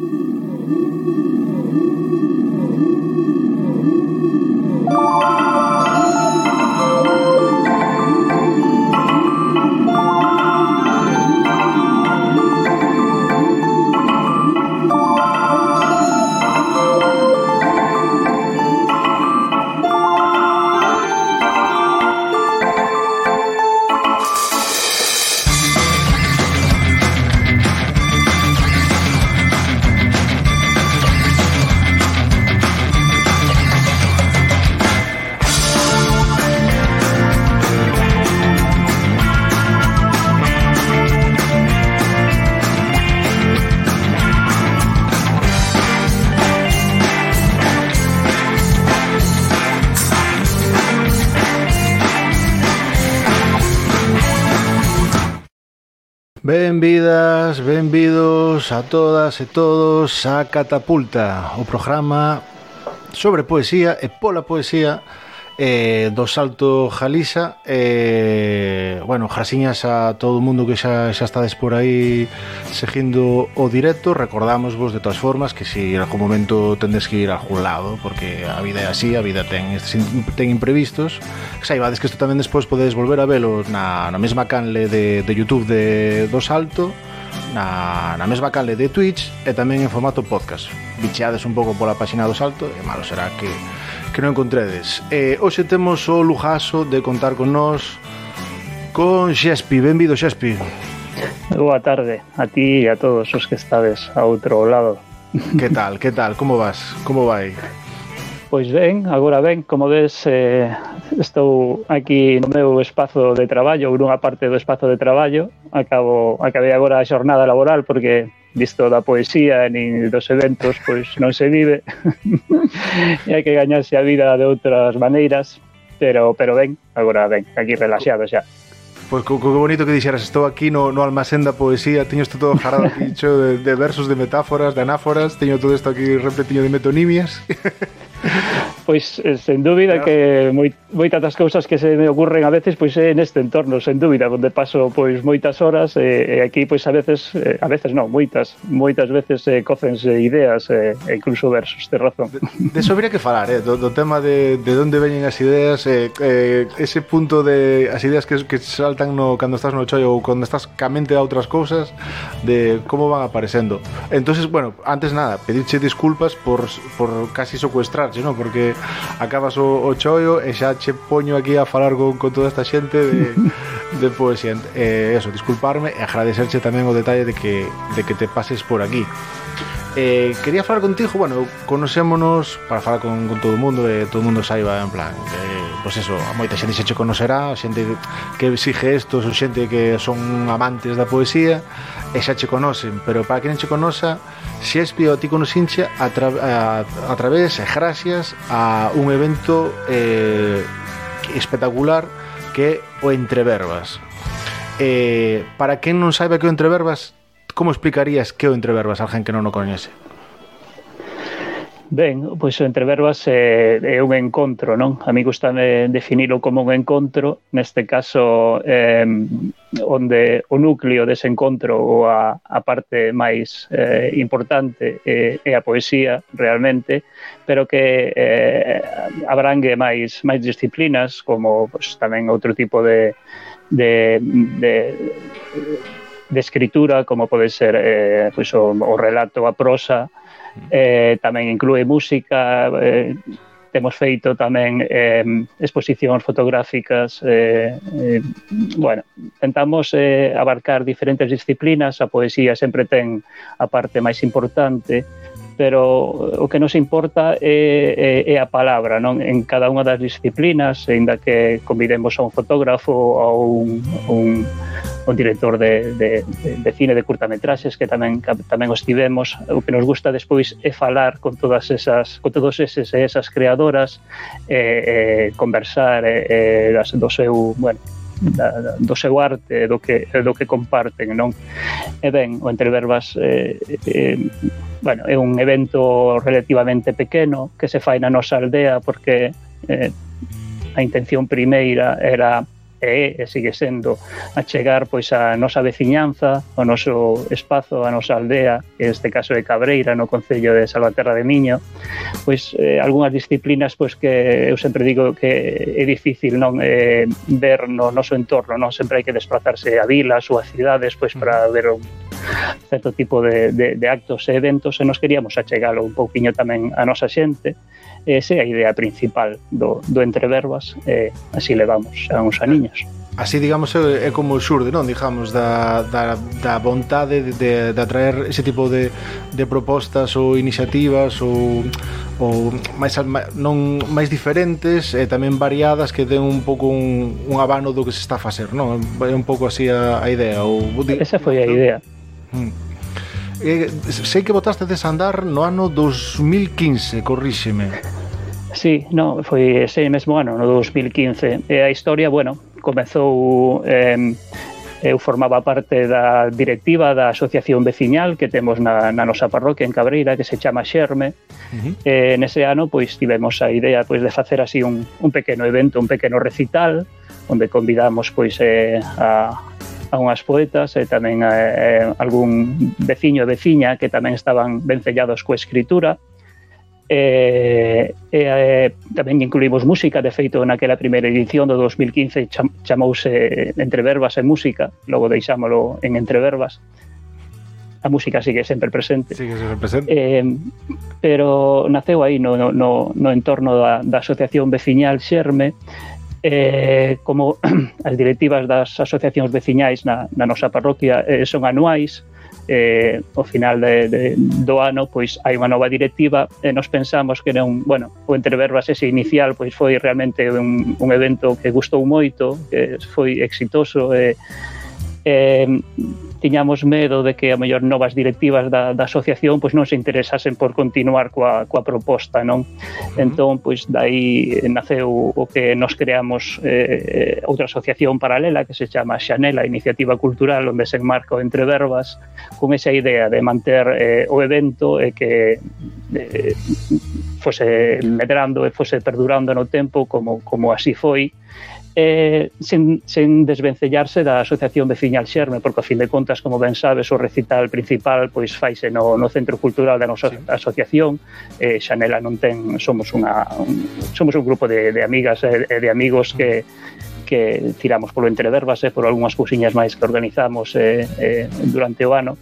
Thank you. Benvidas, benvidos a todas e todos a Catapulta, o programa sobre poesía e pola poesía eh, do Salto Jalisa eh, bueno, jasiñas a todo o mundo que xa, xa estades por aí seguindo o directo recordamos vos de todas formas que se si en algún momento tendes que ir a algún lado porque a vida é así, a vida ten ten imprevistos saibades que isto tamén despois podedes volver a velo na, na mesma canle de, de Youtube de, do Salto na, na mesma canle de Twitch e tamén en formato podcast. Bicheades un pouco pola página do Salto e malo será que que non encontredes. Eh, hoxe temos o lujaso de contar con nós con Xespi. Benvido, Xespi. Boa tarde a ti e a todos os que estades a outro lado. Que tal, que tal, como vas, como vai? Pois ben, agora ben, como ves, eh, estou aquí no meu espazo de traballo, ou nunha parte do espazo de traballo, acabo acabei agora a xornada laboral porque visto da poesía nin dos eventos pois non se vive. E hai que gañarse a vida de outras maneiras pero pero ben, agora ben, aquí relaxado xa. Pois pues, que bonito que dixeras Estou aquí no, no almacén da poesía Teño isto todo jarado aquí de, de versos, de metáforas, de anáforas Teño todo isto aquí repletiño de metonimias. pois sen dúbida que moi, moitas das cousas que se me ocurren a veces pois é neste entorno, sen dúbida, onde paso pois moitas horas e, e aquí pois a veces eh, a veces non, moitas, moitas veces eh, cocense ideas e, e incluso versos, de razón. De, de que falar, eh, do, do tema de, de onde veñen as ideas, eh, eh, ese punto de as ideas que, que saltan no cando estás no chollo ou cando estás camente a outras cousas de como van aparecendo. Entonces, bueno, antes nada, pedirche disculpas por por casi secuestrarche, ¿no? Porque acabas o, o choio e xa che poño aquí a falar con, con toda esta xente de, de poesía. Eh, eso, disculparme e agradecerche tamén o detalle de que, de que te pases por aquí eh, quería falar contigo, bueno, conocémonos para falar con, con todo o mundo e eh, todo o mundo saiba en plan, eh, pois pues eso, a moita xente se che conocerá, xente que exige estos, ou xente que son amantes da poesía, e xa che conocen, pero para que non che conoza, Shakespeare o ti conocinche a, tra a, a través e gracias a un evento eh, espectacular que é o Entreverbas. Eh, para quen non saiba que o Entreverbas Como explicarías que o entreverbas a alguén que non o coñece? Ben, pois o entreverbas é, é un encontro, non? A mí gusta definilo como un encontro, neste caso eh, onde o núcleo dese encontro ou a, a parte máis eh, importante eh, é a poesía realmente, pero que eh, abrangue máis máis disciplinas como pois, tamén outro tipo de de, de de escritura, como pode ser eh, pois, o, o relato, a prosa, eh, tamén inclúe música, eh, temos feito tamén eh, exposicións fotográficas eh, eh, bueno, tentamos eh, abarcar diferentes disciplinas a poesía sempre ten a parte máis importante pero o que nos importa é, é, é a palabra non? En cada unha das disciplinas, aínda que convidemos a un fotógrafo ou un, un, un director de, de, de cine de curtametraxes que tamén tamén os tivemos, o que nos gusta despois é falar con todas esas con todos eses e esas creadoras eh, eh, conversar eh, eh, do seu, bueno, da, do seu arte, do que, do que comparten, non? E ben, o Entre Verbas eh, eh, bueno, é un evento relativamente pequeno que se fai na nosa aldea porque eh, a intención primeira era e, e sigue sendo a chegar pois a nosa veciñanza, o noso espazo, a nosa aldea, este caso de Cabreira no concello de Salvaterra de Miño, pois eh, algunhas disciplinas pois que eu sempre digo que é difícil non eh, ver no noso entorno, non? Sempre hai que desplazarse a vilas ou a cidades pois para ver un certo tipo de, de, de actos e eventos e nos queríamos achegalo un pouquiño tamén a nosa xente. Esa é a idea principal do, do entreverbas e eh, así levamos a uns aniños. Así, digamos, é como xurde, non? Dijamos, da, da, da vontade de, de, de atraer ese tipo de, de propostas ou iniciativas ou, ou máis, non, máis diferentes e tamén variadas que den un pouco un, un abano do que se está a facer, non? É un pouco así a, a idea. Ou, Esa foi a idea. Hmm. eh, sei que votaste desandar no ano 2015, corríxeme. Sí, no, foi ese mesmo ano, no 2015. E a historia, bueno, comezou eh, eu formaba parte da directiva da asociación veciñal que temos na, na nosa parroquia en Cabreira que se chama Xerme uh -huh. eh, nese ano pois tivemos a idea pois de facer así un, un pequeno evento un pequeno recital onde convidamos pois eh, a, a unhas poetas e tamén a, a algún veciño e veciña que tamén estaban vencellados coa escritura E, e, e tamén incluímos música, de feito naquela primeira edición do 2015 cham, chamouse Entre Verbas e Música, logo deixámolo en Entre Verbas. A música sigue sempre presente. Sigue sempre presente. Eh, pero naceu aí no, no, no, no entorno da, da Asociación Veciñal Xerme, eh, como as directivas das asociacións veciñais na, na nosa parroquia eh, son anuais, eh, eh, o final de, de, do ano pois hai unha nova directiva e nos pensamos que era un, bueno, o entreverbas ese inicial pois foi realmente un, un evento que gustou moito, que foi exitoso e eh, eh, tiñamos medo de que a mellor novas directivas da, da asociación pois non se interesasen por continuar coa, coa proposta, non? Uh -huh. Entón, pois dai naceu o que nos creamos eh, outra asociación paralela que se chama Xanela Iniciativa Cultural onde se enmarca o Entre Verbas con esa idea de manter eh, o evento e que eh, fose medrando e fose perdurando no tempo como, como así foi eh, sen, sen desvencellarse da Asociación Veciñal Xerme, porque a fin de contas, como ben sabes, o recital principal pois faise no, no Centro Cultural da nosa sí. asociación, eh, Xanela non ten, somos unha un, somos un grupo de, de amigas eh, e de amigos que que tiramos polo entreverbas e eh, por algunhas cousiñas máis que organizamos eh, eh, durante o ano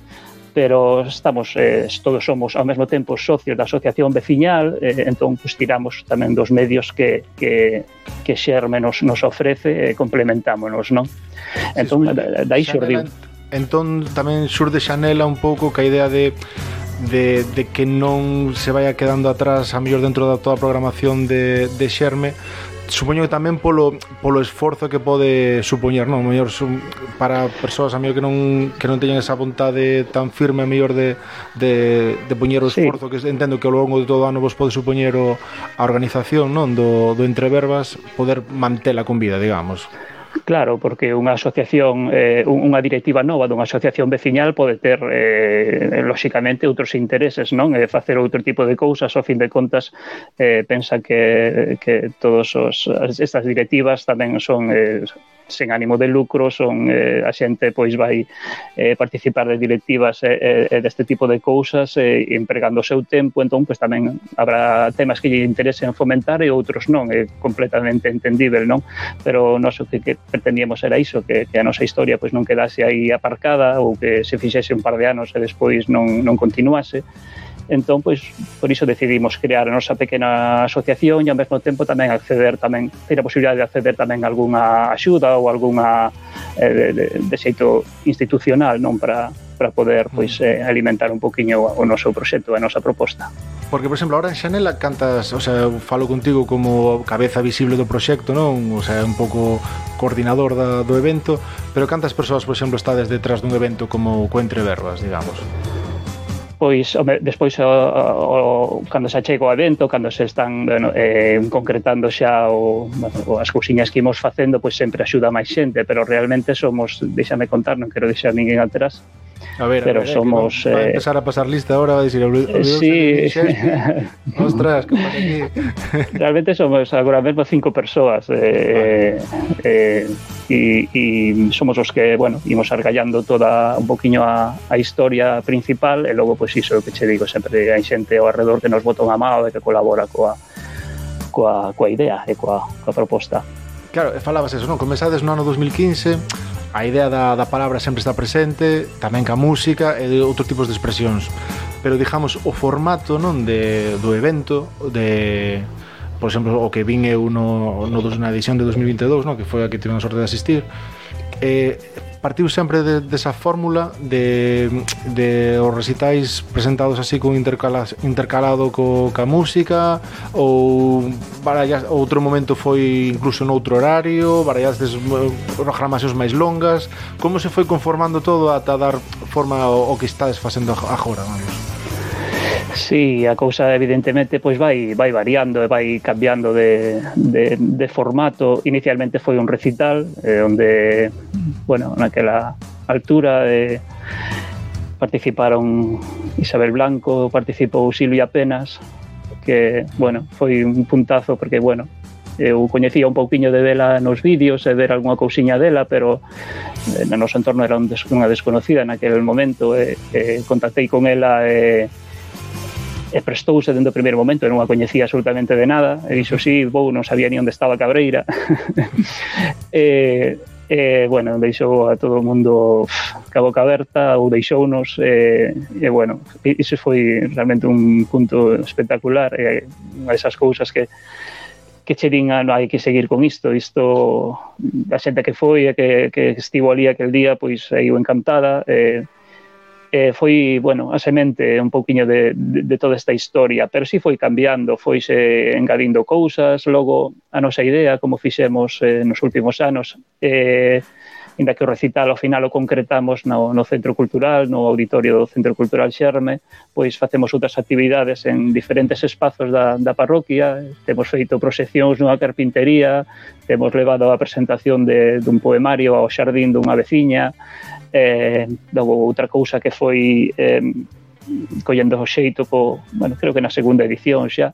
pero estamos eh, todos somos ao mesmo tempo socios da asociación veciñal, eh, entón pues, tiramos tamén dos medios que, que, que Xerme nos, nos ofrece e eh, complementámonos, non? Entón, sí, dai xurdiu. Entón tamén xurde Xanela un pouco que a idea de de, de que non se vaya quedando atrás a mellor dentro da toda a programación de, de Xerme supoño que tamén polo, polo esforzo que pode supoñer, non? Mellor sum, para persoas a mellor que non que non teñen esa vontade tan firme a mellor de, de, de poñer o esforzo sí. que entendo que ao longo de todo o ano vos pode supoñer o, a organización, non? Do, do entreverbas poder mantela con vida, digamos. Claro, porque unha asociación, eh, unha directiva nova dunha asociación veciñal pode ter, eh, lóxicamente, outros intereses, non? E facer outro tipo de cousas, ao fin de contas, eh, pensa que, que todos os, estas directivas tamén son eh, sen ánimo de lucro, son eh, a xente pois vai eh, participar de directivas e eh, deste tipo de cousas eh, empregando o seu tempo, entón pois tamén habrá temas que lle interesen fomentar e outros non, é completamente entendível, non? Pero nós o que, que pretendíamos era iso, que, que a nosa historia pois non quedase aí aparcada ou que se fixese un par de anos e despois non, non continuase. Entón, pois, por iso decidimos crear a nosa pequena asociación e ao mesmo tempo tamén acceder tamén, ter a posibilidade de acceder tamén a algunha axuda ou algunha eh, de, de xeito institucional, non para, para poder pois mm. eh, alimentar un poquinho o noso proxecto, a nosa proposta. Porque, por exemplo, ahora en Xanela cantas, o sea, falo contigo como cabeza visible do proxecto, non? O sea, un pouco coordinador da, do evento, pero cantas persoas, por exemplo, estades detrás dun evento como Coentre Verbas, digamos? pois home, despois o, o, cando se achega o evento, cando se están bueno, eh, concretando xa o, bueno, as cousiñas que imos facendo, pois sempre axuda máis xente, pero realmente somos, déxame contar, non quero deixar ninguén atrás, A ver, pero eh, a ver, somos... Va, va a empezar a pasar lista ahora, va a decir... Sí. Ostras, que pasa aquí? Realmente somos agora mesmo cinco persoas eh, eh, e, e somos os que, bueno, imos argallando toda un poquinho a, a historia principal e logo, pois, pues, iso que che digo, sempre hai xente ao redor que nos bota unha mão e que colabora coa, coa, coa idea e coa, coa proposta. Claro, falabas eso, non? Comezades no ano 2015 a idea da, da palabra sempre está presente, tamén ca música e de outros tipos de expresións. Pero, digamos, o formato non de, do evento, de, por exemplo, o que vin eu no, no, na edición de 2022, no, que foi a que tive a sorte de asistir, eh, partiu sempre de, desa fórmula de, de os recitais presentados así con intercala, intercalado co, ca música ou barallas, outro momento foi incluso noutro horario barallastes eh, programacións máis longas como se foi conformando todo ata dar forma ao, ao que estades facendo agora, vamos? Sí, a cousa evidentemente pois vai vai variando e vai cambiando de, de, de formato. Inicialmente foi un recital eh, onde bueno, naquela altura eh, participaron Isabel Blanco, participou Silvia Penas, que bueno, foi un puntazo porque bueno, eu coñecía un pouquiño de dela nos vídeos e ver algunha cousiña dela, pero eh, no noso entorno era un des, unha desconocida naquele momento e eh, eh, contactei con ela e eh, e prestouse dende o primeiro momento, e non a coñecía absolutamente de nada, e dixo, sí, vou, non sabía ni onde estaba Cabreira. e, e, bueno, deixou a todo o mundo ca boca aberta, ou deixounos, e, e, bueno, iso foi realmente un punto espectacular, e unha desas cousas que que che din, ah, no, hai que seguir con isto, isto, a xente que foi e que, que estivo ali aquel día, pois, aí encantada, e, eh, foi, bueno, a semente un pouquiño de, de, de toda esta historia, pero si sí foi cambiando, foise engadindo cousas, logo a nosa idea, como fixemos eh, nos últimos anos, eh, inda que o recital ao final o concretamos no, no Centro Cultural, no auditorio do Centro Cultural Xerme, pois facemos outras actividades en diferentes espazos da, da parroquia, temos feito proseccións nunha carpintería, temos levado a presentación de, dun poemario ao xardín dunha veciña, eh, outra cousa que foi eh, collendo o xeito po, bueno, creo que na segunda edición xa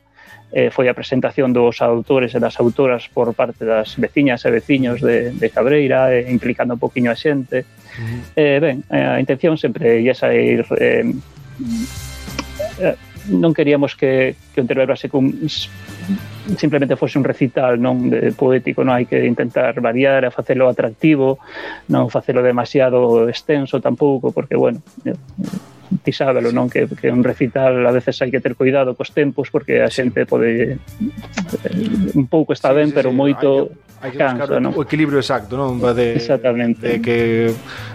eh, foi a presentación dos autores e das autoras por parte das veciñas e veciños de, de Cabreira eh, implicando un poquinho a xente uh -huh. eh, ben, eh, a intención sempre é esa ir eh, eh non queríamos que, que o Enterver Brase simplemente fose un recital non de poético, non hai que intentar variar e facelo atractivo, non facelo demasiado extenso tampouco, porque bueno, ti sábelo, non? Que, que un recital a veces hai que ter cuidado cos tempos porque a xente pode eh, un pouco está sí, ben, sí, pero sí, moito hai que, hai que cansa, non? o equilibrio exacto, non? De, Exactamente. De que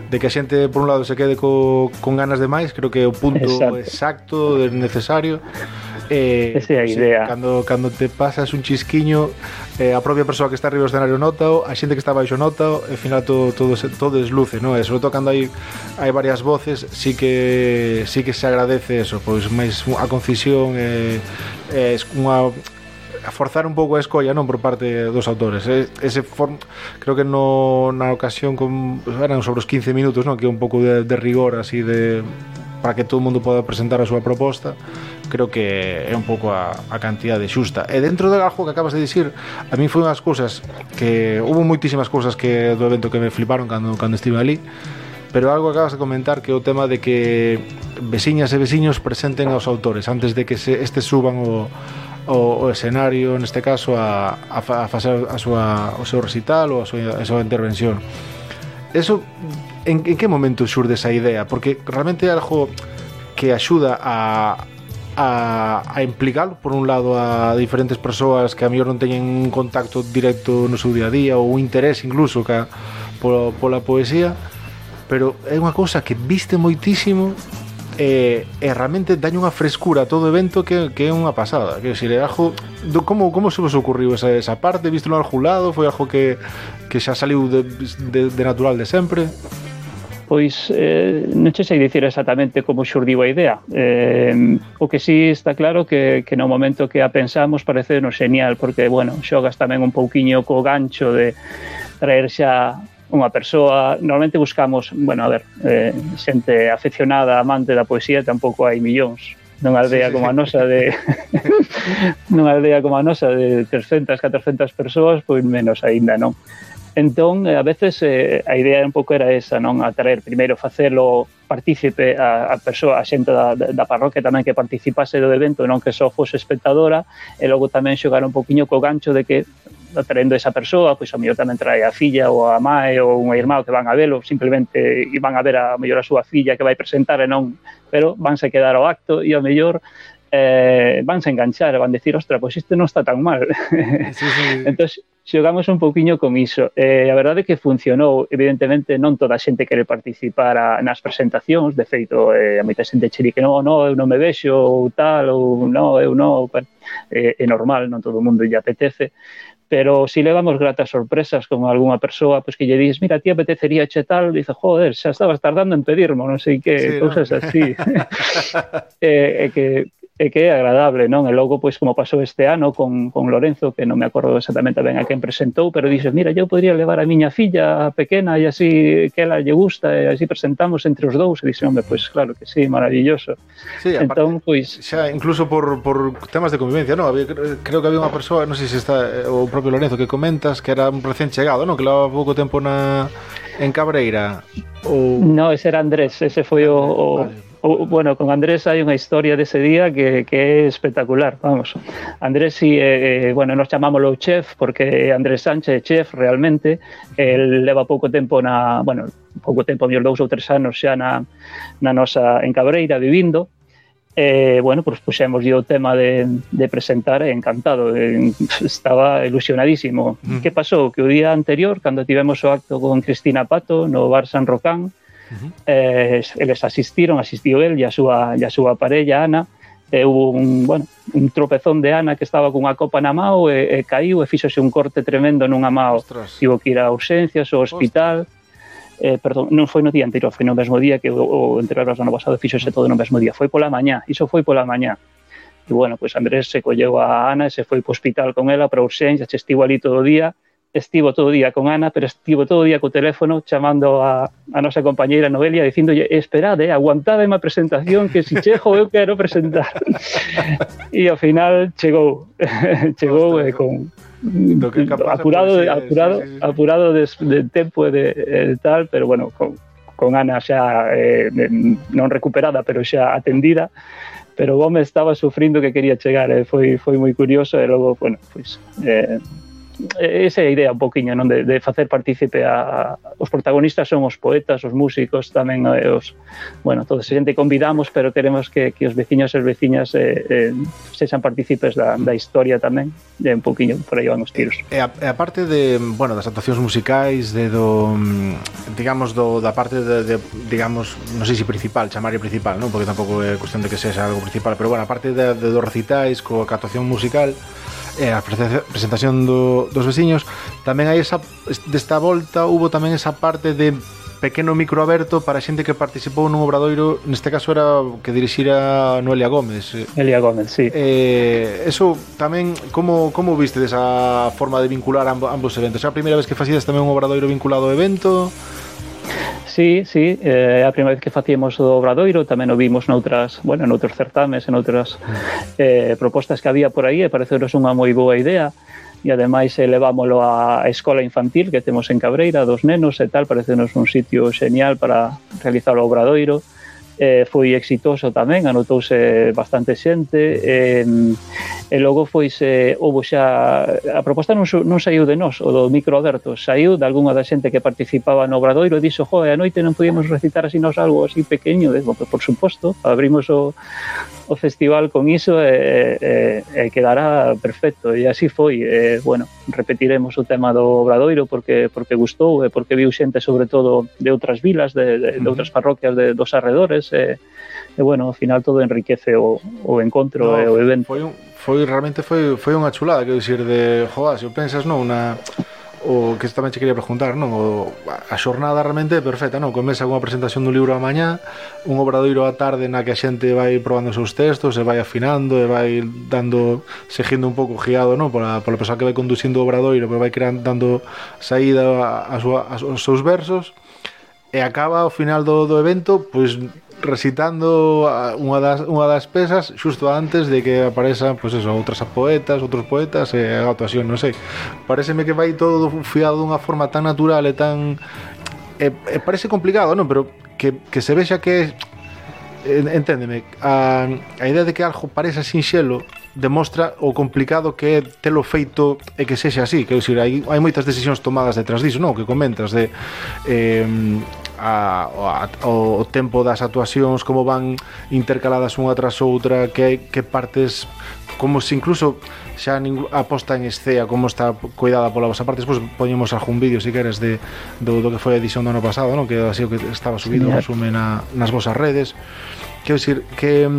de que a xente por un lado se quede co, con ganas de máis, creo que o punto exacto, exacto necesario. Eh, Esa é a idea. Sí, cando, cando te pasas un chisquiño eh, a propia persoa que está arriba do escenario nota, a xente que está baixo nota, e final todo, todo, todo desluce, no? E sobre todo cando hai, hai varias voces, sí que, sí que se agradece eso, pois máis a concisión e, eh, eh, unha a forzar un pouco a escolla non por parte dos autores ese form, creo que no, na ocasión con, eran sobre os 15 minutos non? que é un pouco de, de rigor así de para que todo o mundo poda presentar a súa proposta creo que é un pouco a, a cantidade xusta. E dentro de algo que acabas de dicir a mí foi unhas cousas que hubo moitísimas cousas que do evento que me fliparon cando, cando estive ali pero algo acabas de comentar que é o tema de que veciñas e veciños presenten aos autores antes de que se, estes suban o, o, o escenario neste caso a, a, a facer a súa, o seu recital ou a súa, a súa intervención. Eso en, en que momento xurde esa idea? Porque realmente é algo que axuda a, a, a implicalo por un lado a diferentes persoas que a mellor non teñen un contacto directo no seu día a día ou un interés incluso ca, pola, pola poesía pero é unha cousa que viste moitísimo e, e realmente daña unha frescura a todo o evento que, que é unha pasada que se le ajo do, como, como se vos ocurriu esa, esa parte? Visto no algo lado? Foi algo que, que xa saliu de, de, de natural de sempre? pois eh, non che sei dicir exactamente como xurdiu a idea. Eh, o que sí está claro que, que no momento que a pensamos parece parecenos genial, porque, bueno, xogas tamén un pouquiño co gancho de traer xa unha persoa, normalmente buscamos, bueno, a ver, eh, xente aficionada, amante da poesía, tampouco hai millóns nunha aldea sí, sí, como a nosa de nunha aldea como a nosa de 300, 400 persoas, pois menos aínda, non? Entón, a veces, eh, a idea un pouco era esa, non? Atraer, primeiro, facelo partícipe a, a persoa, a xente da, da parroquia tamén que participase do evento, non que só fose espectadora, e logo tamén xogar un poquinho co gancho de que atraendo esa persoa, pois a mellor tamén trae a filla ou a mãe ou un irmão que van a velo, simplemente van a ver a, a mellor a súa filla que vai presentar e non, pero vanse quedar ao acto e a mellor eh, vanse enganchar, van decir, ostra, pois isto non está tan mal. Sí, sí. entón, xogamos un pouquiño con iso. Eh, a verdade é que funcionou, evidentemente non toda a xente quere participar a, nas presentacións, de feito, eh, a moita xente che que non, non, eu non me vexo, ou tal, ou non, eu non, eh, é normal, non todo o mundo lle apetece, pero si levamos gratas sorpresas con algunha persoa pois pues, que lle dis, mira, ti apetecería che tal, dice, joder, xa estabas tardando en pedirmo, non sei que, sí, cousas ¿no? así. eh, eh, que e que é agradable, non? E logo, pois, como pasou este ano con, con Lorenzo, que non me acordo exactamente ben a quen presentou, pero dixo, mira, eu podría levar a miña filla a pequena e así que ela lle gusta, e así presentamos entre os dous, e dixo, hombre, pois, claro que sí, maravilloso. Sí, aparte, entón, pois... Xa, incluso por, por temas de convivencia, non? Había, creo que había unha persoa, non sei se está eh, o propio Lorenzo que comentas, que era un recén chegado, non? Que levaba pouco tempo na, en Cabreira. Ou... No, ese era Andrés, ese foi o, o, vale o, bueno, con Andrés hai unha historia dese día que, que é espectacular, vamos. Andrés, si, eh, eh, bueno, nos chamámoslo chef, porque Andrés Sánchez é chef realmente, el leva pouco tempo na, bueno, pouco tempo, mellor dous ou tres anos xa na, na nosa en Cabreira vivindo, eh, bueno, pues puxemos o tema de, de presentar encantado, eh, estaba ilusionadísimo. Mm. Que pasou? Que o día anterior, cando tivemos o acto con Cristina Pato no Bar San Rocán, -huh. eh, eles asistiron, asistiu el e a súa, e a súa parella Ana, e hubo un, bueno, un tropezón de Ana que estaba cunha copa na mao e, e caiu e fixose un corte tremendo nunha mao. Tivo que ir a urxencias, ao hospital. Ostras. Eh, perdón, non foi no día anterior, foi no mesmo día que o, o entreveras ano pasado fixose todo no mesmo día. Foi pola mañá, iso foi pola mañá. E bueno, pois pues Andrés se colleu a Ana e se foi pro hospital con ela para urxencias, estivo ali todo o día estivo todo o día con Ana, pero estivo todo o día co teléfono chamando a, a nosa compañeira Noelia dicindolle, esperade, aguantade má presentación que si chego eu quero presentar. e ao final chegou, chegou eh, con do que apurado, de, apurado, sí, sí, sí. apurado de, de tempo e de, de tal, pero bueno, con, con Ana xa eh, non recuperada, pero xa atendida, pero o home estaba sufrindo que quería chegar, eh, foi foi moi curioso e logo, bueno, pois pues, eh, esa é a idea un poquinho, non, de, de facer partícipe a, a os protagonistas son os poetas, os músicos, tamén eh, os bueno, toda esa xente convidamos, pero queremos que, que os veciños e as veciñas eh, eh, sexan partícipes da, da historia tamén, e un poquinho por aí van os tiros. E, a, e a parte de, bueno, das actuacións musicais de do digamos do da parte de, de digamos, non sei se principal, chamaría principal, non, porque tampouco é cuestión de que sexa algo principal, pero bueno, a parte de, de dos recitais coa actuación musical e a presentación do, dos veciños tamén hai esa desta volta hubo tamén esa parte de pequeno micro aberto para xente que participou nun obradoiro, neste caso era que dirixira Noelia Gómez. Elia Gómez, sí. Eh, eso tamén, como, como viste desa forma de vincular ambos eventos? É a primeira vez que facías tamén un obradoiro vinculado ao evento? Sí, sí, eh, é eh, a primeira vez que facíamos o Obradoiro, tamén o vimos noutras, bueno, noutros certames, en outras eh, propostas que había por aí, e pareceunos unha moi boa idea, e ademais eh, elevámoslo á escola infantil que temos en Cabreira, dos nenos e tal, parecenos un sitio xeñal para realizar o Obradoiro, eh, foi exitoso tamén, anotouse bastante xente eh, e logo foise houve xa a proposta non, non saiu de nós, o do micro aberto, saiu de algunha da xente que participaba no obradoiro e dixo, joe, a noite non podíamos recitar así nos algo así pequeño, de, bueno, por suposto, abrimos o, o festival con iso e, e, e quedará perfecto. E así foi. E, bueno, repetiremos o tema do Obradoiro porque porque gustou e porque viu xente sobre todo de outras vilas de, de, uh -huh. de outras parroquias de, dos arredores e, e bueno, ao final todo enriquece o, o encontro no, e o evento. foi, un, foi realmente foi, foi unha chulada, quero dicir de, joa, se o pensas non, na o que tamén che quería preguntar, non? O, a xornada realmente é perfecta, non? Comeza unha presentación dun libro a mañá, un obradoiro á tarde na que a xente vai probando os seus textos, e vai afinando, e vai dando, seguindo un pouco guiado, non? Pola, pola persoa que vai conducindo o obradoiro, pero vai creando, dando saída a, a súa, aos seus versos, e acaba ao final do, do evento, pois recitando unha das, unha das pesas xusto antes de que aparezan pois pues eso, outras poetas, outros poetas e a actuación, non sei. Pareceme que vai todo fiado dunha forma tan natural e tan e, e parece complicado, non, pero que, que se vexa que enténdeme, a, a idea de que algo pareza sinxelo demostra o complicado que é telo feito e que sexe así, que decir, hai, hai moitas decisións tomadas detrás disso, non? O que comentas de eh, a, a, o tempo das actuacións como van intercaladas unha tras outra que, que partes como se incluso xa ning, aposta en escea como está cuidada pola vosa parte despois poñemos algún vídeo se queres de, do, do que foi a edición do ano pasado non? que así o que estaba subido sí, resume na, nas vosas redes quero dicir que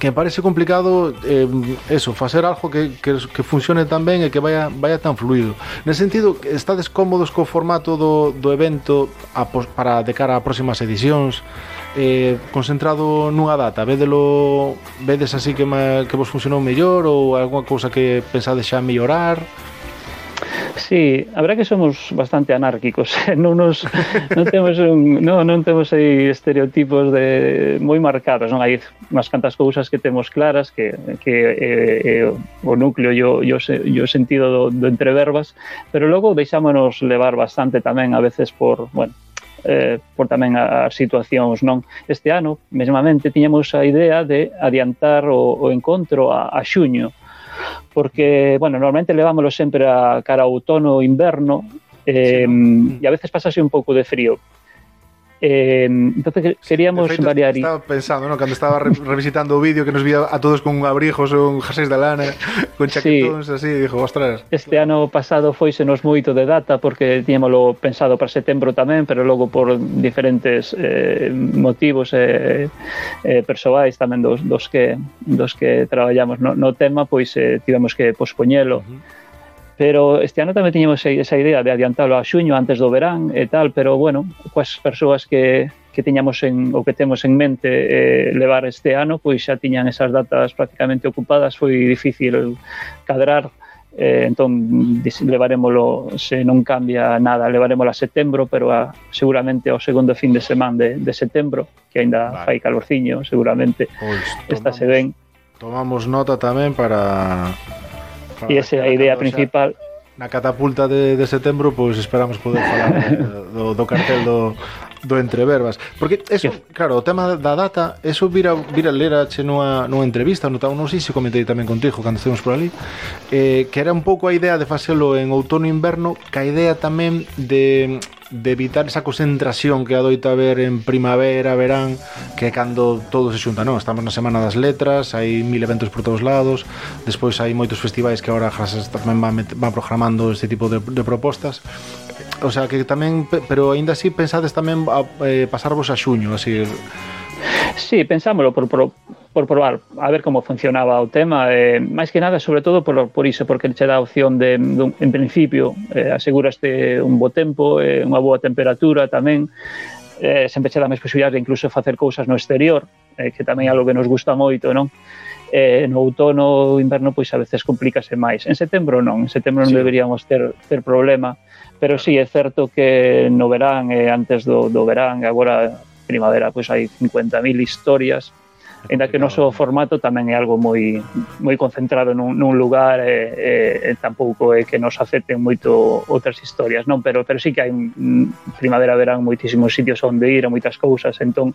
que me parece complicado eh, eso, facer algo que, que, que funcione tan ben e que vaya, vaya tan fluido. Nese sentido, estades cómodos co formato do, do evento a, para de cara a próximas edicións? eh, concentrado nunha data vedelo, vedes así que, ma, que vos funcionou mellor ou algunha cousa que pensades xa mellorar Sí, a verdad que somos bastante anárquicos, ¿eh? non nos non temos un, non, non temos aí estereotipos de moi marcados, non hai unhas cantas cousas que temos claras que que eh, eh, o núcleo yo yo yo sentido do, do entreverbas, pero logo deixámonos levar bastante tamén a veces por, bueno, eh, por tamén as situacións non este ano mesmamente tiñamos a idea de adiantar o, o encontro a, a xuño porque, bueno, normalmente levámoslo sempre a cara ao outono inverno eh, sí, no? e a veces pasase un pouco de frío. Eh, entonces queríamos feito, variar. Estaba pensando, ¿no? Cando estaba re revisitando o vídeo que nos vía a todos con abrijos un jasés de lana, con chaquetóns sí. así, dixo, ostras. Este ano pasado foisenos moito de data porque tiñámoslo pensado para setembro tamén, pero logo por diferentes eh, motivos eh, eh, persoais tamén dos, dos que dos que traballamos no, no tema, pois eh, tivemos que pospoñelo. Uh -huh pero este ano tamén tiñemos esa idea de adiantalo a xuño antes do verán e tal, pero bueno, coas persoas que, que tiñamos en, ou que temos en mente eh, levar este ano, pois xa tiñan esas datas prácticamente ocupadas, foi difícil cadrar eh, entón levaremoslo se non cambia nada, levaremoslo a setembro pero a, seguramente ao segundo fin de semana de, de setembro, que aínda vale. fai calorciño seguramente, pois, tomamos, esta se ven tomamos nota tamén para E esa é a idea principal. Xa, na catapulta de, de setembro, pois esperamos poder falar do, do cartel do, do entreverbas. Porque eso, claro, o tema da data, eso vira, vira lerache nunha, nunha entrevista, notaba, non sei se comentei tamén contigo cando estemos por ali, eh, que era un pouco a idea de facelo en outono e inverno, ca idea tamén de de evitar esa concentración que adoita haber en primavera, verán, que cando todo se xunta, non? Estamos na Semana das Letras, hai mil eventos por todos lados, despois hai moitos festivais que agora tamén van, van programando este tipo de, de propostas, o sea, que tamén, pero aínda así pensades tamén a, eh, pasarvos a xuño, así... Sí, pensámolo por, por, por probar, a ver como funcionaba o tema, eh, máis que nada, sobre todo por, por iso, porque che dá a opción de, dun, en principio, eh, aseguraste un bo tempo, eh, unha boa temperatura tamén, eh, sempre che dá máis posibilidades de incluso facer cousas no exterior, eh, que tamén é algo que nos gusta moito, non? eh, no outono ou inverno pois a veces complícase máis. En setembro non, en setembro non sí. deberíamos ter ter problema pero sí, é certo que no verán e antes do, do verán, agora primavera, pois hai 50.000 historias en que o noso formato tamén é algo moi moi concentrado nun, nun lugar e, e, e tampouco é que nos acepten moito outras historias, non, pero pero sí que hai mm, primavera, verán moitísimos sitios onde ir, a moitas cousas, entón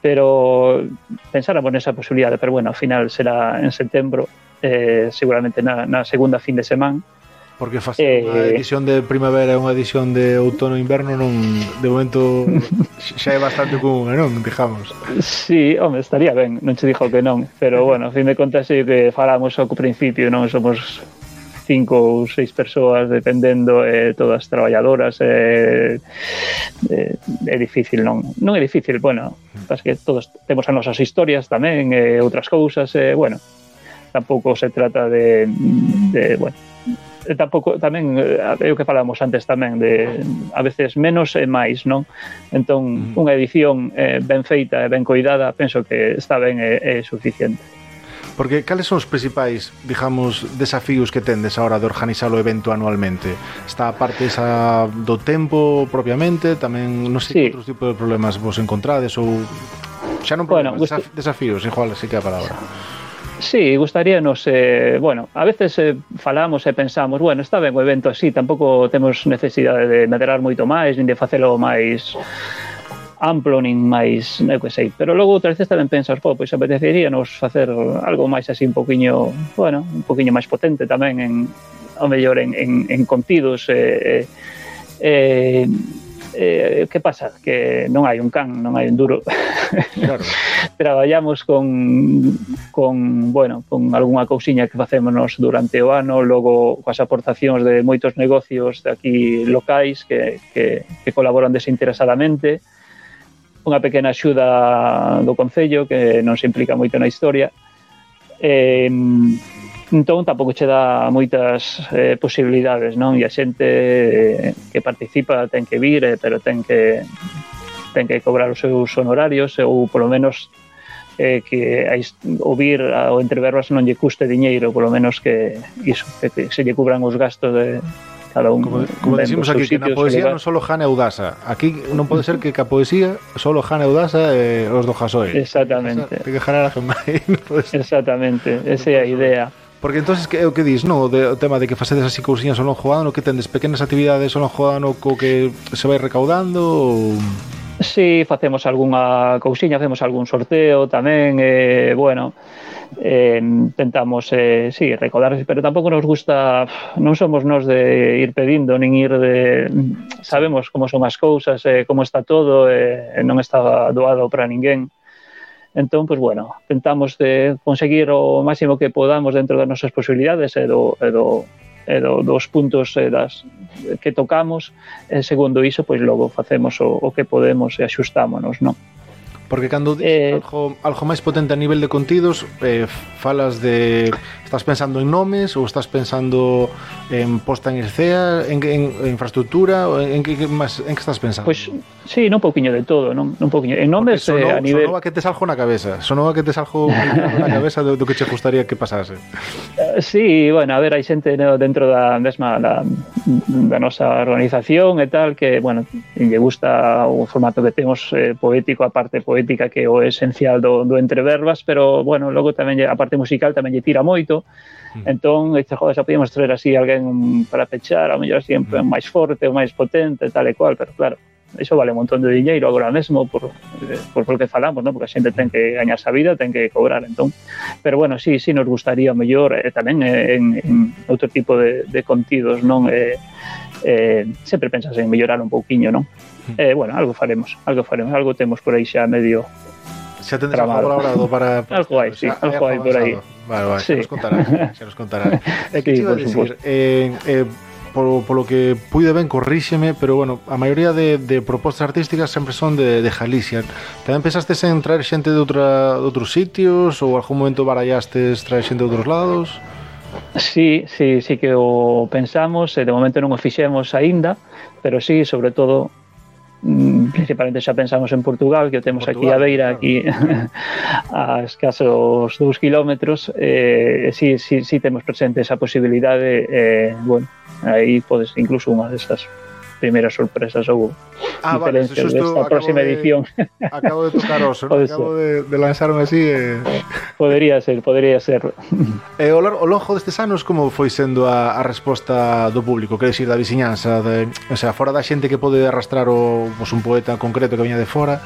pero pensáramos nesa posibilidade, pero bueno, ao final será en setembro, eh, seguramente na, na segunda fin de semana, Porque facer eh, unha edición de primavera e unha edición de outono e inverno non de momento xa é bastante común, eh, non? Dejamos. Sí, home, estaría ben, non che dixo que non, pero bueno, a fin de contas é que falamos ao principio, non somos cinco ou seis persoas dependendo eh, todas traballadoras eh, eh, é difícil non non é difícil, bueno, pas que todos temos as nosas historias tamén e eh, outras cousas, eh, bueno, tampouco se trata de, de bueno, e tampouco tamén eh, é o que falamos antes tamén de a veces menos e máis, non? Entón, mm. unha edición eh, ben feita e ben cuidada, penso que está ben e, e suficiente. Porque cales son os principais, digamos, desafíos que tendes a hora de organizar o evento anualmente? Está a parte esa do tempo propiamente, tamén non sei sí. que outros tipos de problemas vos encontrades ou xa non problemas, bueno, desaf desafíos, igual así que a palabra. Sí, gustaríanos, eh, bueno, a veces eh, falamos e pensamos, bueno, está ben o evento así, tampouco temos necesidade de medrar moito máis, nin de facelo máis amplo nin máis, non que sei, pero logo outras veces tamén pensas, pô, pois apeteceríanos facer algo máis así un poquinho, bueno, un poquinho máis potente tamén en ao mellor en, en, en contidos eh, eh, eh eh, que pasa? Que non hai un can, non hai un duro. Claro. Traballamos con, con, bueno, con algunha cousiña que facémonos durante o ano, logo coas aportacións de moitos negocios de aquí locais que, que, que colaboran desinteresadamente, unha pequena axuda do Concello que non se implica moito na historia, eh, entón tampouco che dá moitas eh, posibilidades, non? E a xente eh, que participa ten que vir, eh, pero ten que ten que cobrar os seus honorarios ou polo menos eh, que a ouvir ou entreverbas non lle custe diñeiro, polo menos que iso, que, que se lle cubran os gastos de cada un. Como, como decimos aquí, que na poesía non solo Jane Audasa. Aquí non pode ser que ca poesía solo Jane Audasa e eh, os do Jasoe. Exactamente. Esa, ten que janar a Gemai. No Exactamente, esa é a idea. Porque entonces que, o que dis, no, de, o tema de que facedes así cousiñas ao longo ano, que tendes pequenas actividades ao longo ano co que se vai recaudando ou... Si, sí, facemos algunha cousiña, facemos algún sorteo tamén, eh, bueno, eh, tentamos, eh, si, sí, recaudar, pero tampouco nos gusta, non somos nós de ir pedindo, nin ir de... Sabemos como son as cousas, eh, como está todo, eh, non está doado para ninguén. Entón, pues, bueno, tentamos de conseguir o máximo que podamos dentro das nosas posibilidades e do, e do, e do, dos puntos e das que tocamos e segundo iso, pois logo facemos o, o que podemos e axustámonos, non? Porque cando eh, algo, algo máis potente a nivel de contidos eh, Falas de... Estás pensando en nomes ou estás pensando en posta en escea En, en, en infraestructura ou en, en, que, máis, en que estás pensando? Pois pues, Sí, non pouquiño de todo, non, non pouquiño. En nomes sonou, eh, a nivel... Sonou a que te saljo na cabeza, sonou a que te saljo na cabeza do, do que che gustaría que pasase. Uh, sí, bueno, a ver, hai xente no, dentro da mesma da, da nosa organización e tal que, bueno, lle gusta o formato que temos eh, poético, a parte poética que é o esencial do, do entreverbas, pero, bueno, logo tamén a parte musical tamén lle tira moito, Mm. Entón, este joder, xa podíamos traer así alguén para pechar, a mellor sempre mm. máis forte, máis potente, tal e cual, pero claro, Iso vale un montón de dinheiro agora mesmo por, eh, por, por que falamos, non? Porque a xente ten que gañar a vida, ten que cobrar, entón. Pero bueno, sí, sí nos gustaría mellor eh, tamén eh, en, en outro tipo de, de contidos, non? Eh, eh, sempre pensas en mellorar un pouquiño, non? Mm. Eh, bueno, algo faremos, algo faremos, algo temos por aí xa medio xa tendes algo para... para algo hai, sí, algo hai por aí. Vale, vale, sí. xa nos contará, xa nos contará. Eh, que sí, iba a decir, eh, eh, polo, polo que puide ben, corríxeme, pero bueno, a maioría de, de propostas artísticas sempre son de, de Galicia. Tamén pensastes en traer xente de, outra, de outros sitios ou algún momento barallastes traer xente de outros lados? Sí, sí, sí que o pensamos, e de momento non o fixemos aínda, pero sí, sobre todo mm, principalmente xa pensamos en Portugal que o temos Portugal, aquí a beira claro. aquí a escasos dous kilómetros eh, si, si, si temos presente esa posibilidade eh, bueno, Aí podes incluso unha destas primeiras sorpresas ou ah, vale, desta próxima de, edición. Acabo de tocar oso, ¿no? acabo de, de lanzarme así. Eh... Podería ser, podería ser. E eh, o, o longo destes anos como foi sendo a, a resposta do público, quer decir, da vixiñanza, de, o sea, fora da xente que pode arrastrar o, pues, un poeta concreto que viña de fora,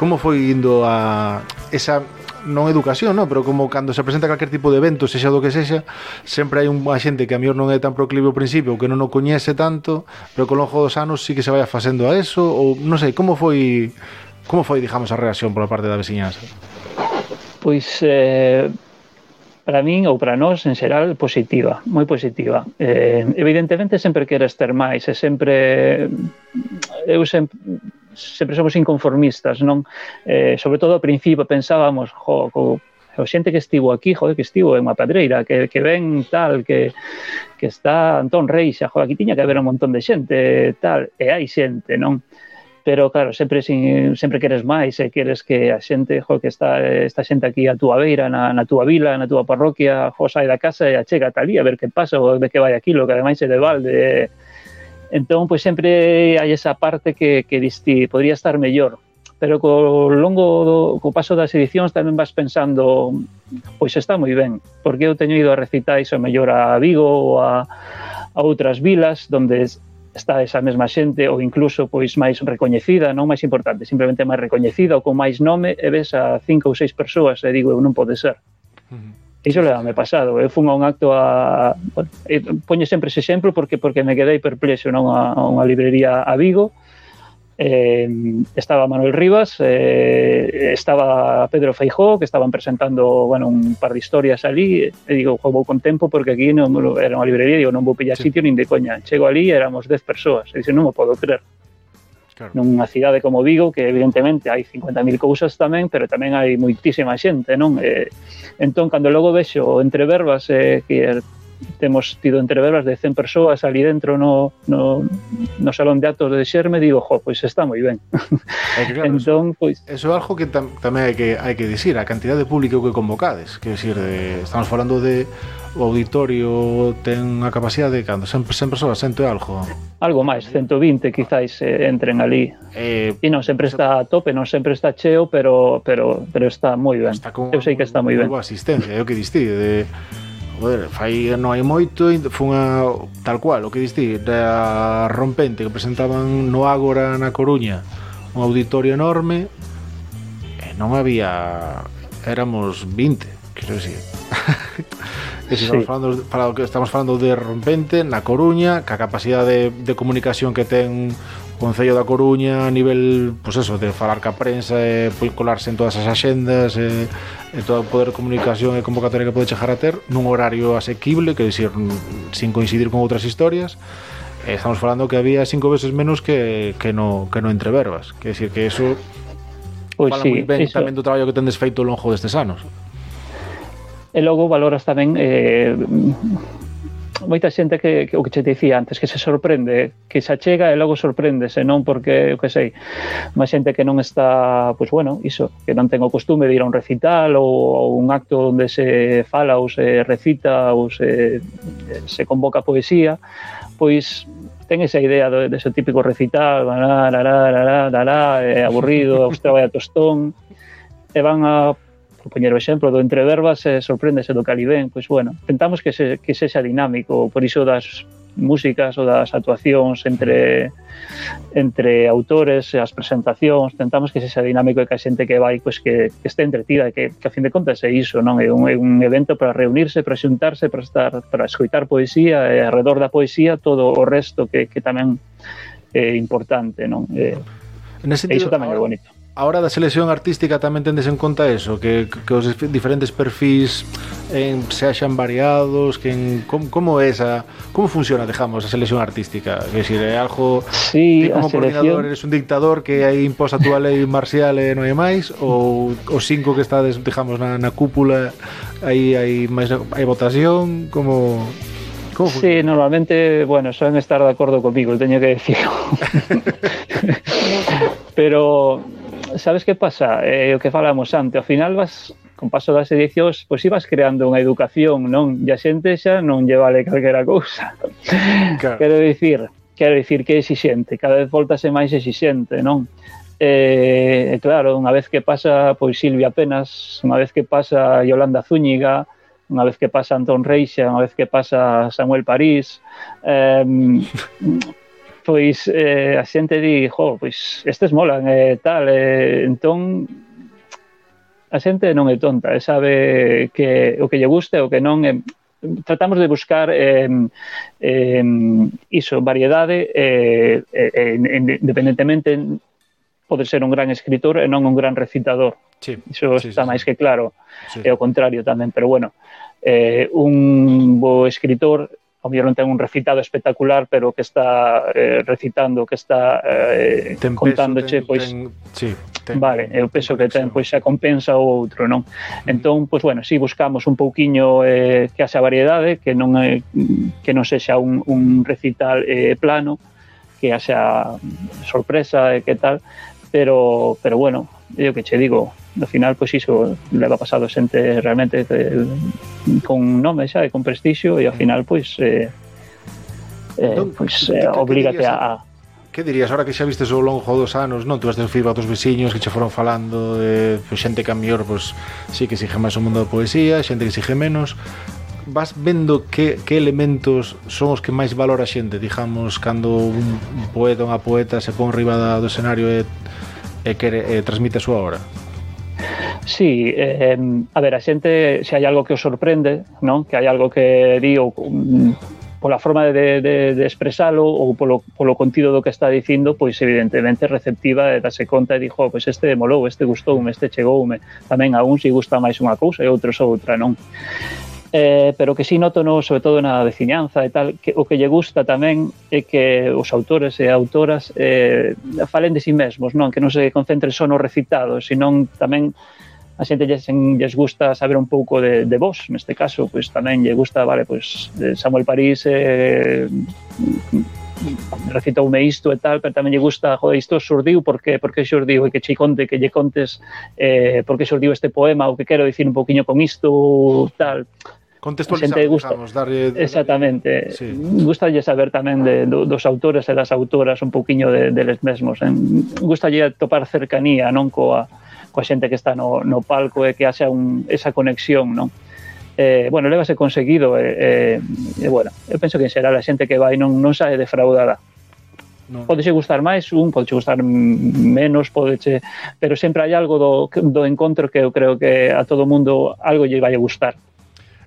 como foi indo a esa non educación, non? pero como cando se presenta calquer tipo de evento, sexa do que sexa, sempre hai unha xente que a mellor non é tan proclive ao principio, que non o coñece tanto, pero con longo dos anos sí que se vai facendo a eso, ou non sei, como foi como foi, digamos, a reacción pola parte da veciñanza? Pois eh, para min ou para nós en xeral positiva, moi positiva. Eh, evidentemente sempre queres ter máis e sempre eu sempre sempre somos inconformistas, non? Eh, sobre todo ao principio pensábamos, jo, co, o xente que estivo aquí, joder, que estivo en unha padreira, que, que ven tal, que, que está Antón Reixa, joder, aquí tiña que haber un montón de xente, tal, e hai xente, non? pero claro, sempre sin, sempre queres máis e queres que a xente, jo, que está esta xente aquí a túa beira, na, na túa vila, na túa parroquia, jo, sai da casa e achega talí a ver que pasa, ou de que vai aquilo, que ademais é de balde, Entón, pois sempre hai esa parte que, que diste, podría estar mellor, pero co longo do, co paso das edicións tamén vas pensando pois está moi ben, porque eu teño ido a recitais o mellor a Vigo ou a, a outras vilas onde está esa mesma xente ou incluso pois máis recoñecida, non máis importante, simplemente máis recoñecida ou con máis nome e ves a cinco ou seis persoas e digo eu non pode ser. Uh -huh. Iso me pasado. Eu fun a un acto a... Bueno, poño sempre ese exemplo porque porque me quedei perplexo non a, a unha librería a Vigo eh, estaba Manuel Rivas, eh, estaba Pedro Feijó, que estaban presentando bueno, un par de historias ali, e digo, vou con tempo porque aquí non, era unha librería, digo, non vou pillar sí. sitio nin de coña. Chego ali e éramos 10 persoas, e dice, non me podo creer. Claro. Nunha cidade como Vigo, que evidentemente hai 50.000 cousas tamén, pero tamén hai moitísima xente, non? Eh, entón, cando logo vexo entre verbas eh, que temos tido entreveras de 100 persoas ali dentro no, no, no salón de actos de Xerme, digo, jo, pois está moi ben. É que, claro, entón, pois... Eso é algo que tam, tamén hai que, hai que dicir, a cantidad de público que convocades, que decir, de, estamos falando de o auditorio ten unha capacidade de cando 100, 100 persoas, 100 e algo. Algo máis, 120 quizáis eh, entren ali. Eh, e non sempre está a tope, non sempre está cheo, pero pero pero está moi ben. Está con, Eu sei que está moi ben. Boa asistencia, é o que diste de joder, fai non hai moito foi unha tal cual, o que diste da rompente que presentaban no Ágora na Coruña un auditorio enorme e non había éramos 20 quero dicir que si sí. falando, para o que estamos falando de rompente na Coruña, ca capacidade de, de comunicación que ten Concello da Coruña a nivel, pois pues eso, de falar ca prensa e pois colarse en todas as axendas e, e todo o poder de comunicación e convocatoria que pode chegar a ter nun horario asequible, que decir, sin coincidir con outras historias. Estamos falando que había cinco veces menos que, que, no, que no entre verbas. Que decir que eso pois fala sí, moi ben eso... tamén do traballo que tendes feito ao longo destes anos. E logo valoras tamén eh, moita xente que, que o que che dicía antes, que se sorprende, que se achega e logo sorpréndese, non porque, o que sei, má xente que non está, pois pues bueno, iso, que non ten o costume de ir a un recital ou, ou un acto onde se fala ou se recita ou se, se convoca poesía, pois ten esa idea do, de ese típico recital, la, la, la, la, la, la, la, eh, aburrido, austral vai a tostón, e van a poñer o exemplo do entre verbas eh, sorpréndese do Caliben, pois bueno, tentamos que se, que sexa dinámico, por iso das músicas ou das actuacións entre entre autores, as presentacións, tentamos que sexa dinámico e que a xente que vai pois que, que este entretida, que, que a fin de contas é iso, non é un, é un evento para reunirse, para xuntarse, para estar para escoitar poesía e alrededor da poesía todo o resto que, que tamén é importante, non? Eh, Nese sentido, iso tamén é bonito a hora da selección artística tamén tendes en conta eso, que, que os diferentes perfis en, se axan variados, que en, como, como é esa, como funciona, dejamos, a selección artística? Que decir, é algo sí, ti como coordinador eres un dictador que aí imposa a túa lei marcial e non hai máis ou os cinco que estades, dejamos na, na cúpula aí hai máis hai votación, como Como sí, normalmente, bueno, suelen estar de acordo comigo, teño que decir. Pero sabes que pasa? Eh, o que falamos antes, ao final vas con paso das edicións, pois ibas creando unha educación, non? E a xente xa non lle vale calquera cousa. Claro. Quero dicir, quero dicir que é exixente, cada vez voltase máis exixente, non? Eh, claro, unha vez que pasa pois Silvia Penas, unha vez que pasa Yolanda Zúñiga, unha vez que pasa Antón Reixa, unha vez que pasa Samuel París, eh, pois eh, a xente di, jo, pois estes molan e eh, tal, eh, entón a xente non é tonta, eh, sabe que o que lle guste o que non é eh, tratamos de buscar eh, eh, iso, variedade eh, eh, eh independentemente pode ser un gran escritor e non un gran recitador. Sí, Iso sí, está sí, máis sí. que claro. Sí. e o contrario tamén, pero bueno, eh, un bo escritor ao mellor non ten un recitado espectacular, pero que está eh, recitando, que está eh, ten contándoche, ten, pois... Ten, sí, ten, vale, eu penso que ten, pois xa compensa o outro, non? Mm. Entón, pois bueno, si sí, buscamos un pouquiño eh, que haxa variedade, que non eh, que non sexa un, un recital eh, plano, que haxa sorpresa e eh, que tal, pero pero bueno, eu que che digo, no final, pois iso leva pasado xente realmente que, con nome xa e con prestixio e ao mm. final, pois, eh, eh, non, pois eh, oblígate a, a que dirías, ahora que xa vistes o longo dos anos, non? Tu vas feedback dos veciños que che foron falando de pues, xente que a mellor, pois, sí que exige máis o mundo da poesía, xente que exige menos, vas vendo que, que elementos son os que máis valora a xente, digamos, cando un poeta ou unha poeta se pon riba do escenario e e que eh, transmite a súa obra. Sí, eh, a ver, a xente, se hai algo que os sorprende, non? Que hai algo que di ou mm, pola forma de, de, de expresalo ou polo, polo contido do que está dicindo, pois evidentemente receptiva e dase conta e dixo, pois este demolou, este gustoume, este chegoume, tamén a uns si gusta máis unha cousa e outros outra, non? eh, pero que sí noto no, sobre todo na veciñanza e tal, que o que lle gusta tamén é que os autores e autoras eh, falen de si sí mesmos, non? Que non se concentren só no recitado, senón tamén a xente lles, lles gusta saber un pouco de, de vos, neste caso, pois tamén lle gusta, vale, pois Samuel París eh, recitoume isto e tal, pero tamén lle gusta, joder, isto xurdiu, porque porque xurdiu? E que che conte, que lle contes eh, porque xurdiu este poema, o que quero dicir un pouquiño con isto, tal contextualizar, gusta, digamos, darlle... Exactamente. Sí. Gustalle saber tamén de, do, dos autores e das autoras un pouquiño de, deles mesmos. En, gustalle topar cercanía, non coa, coa xente que está no, no palco e que haxa un, esa conexión, non? Eh, bueno, levase conseguido e, eh, eh, bueno, eu penso que en xeral a xente que vai non, non sae defraudada. No. Podeche gustar máis un, podeche gustar menos, podeche, pero sempre hai algo do, do encontro que eu creo que a todo mundo algo lle vai a gustar.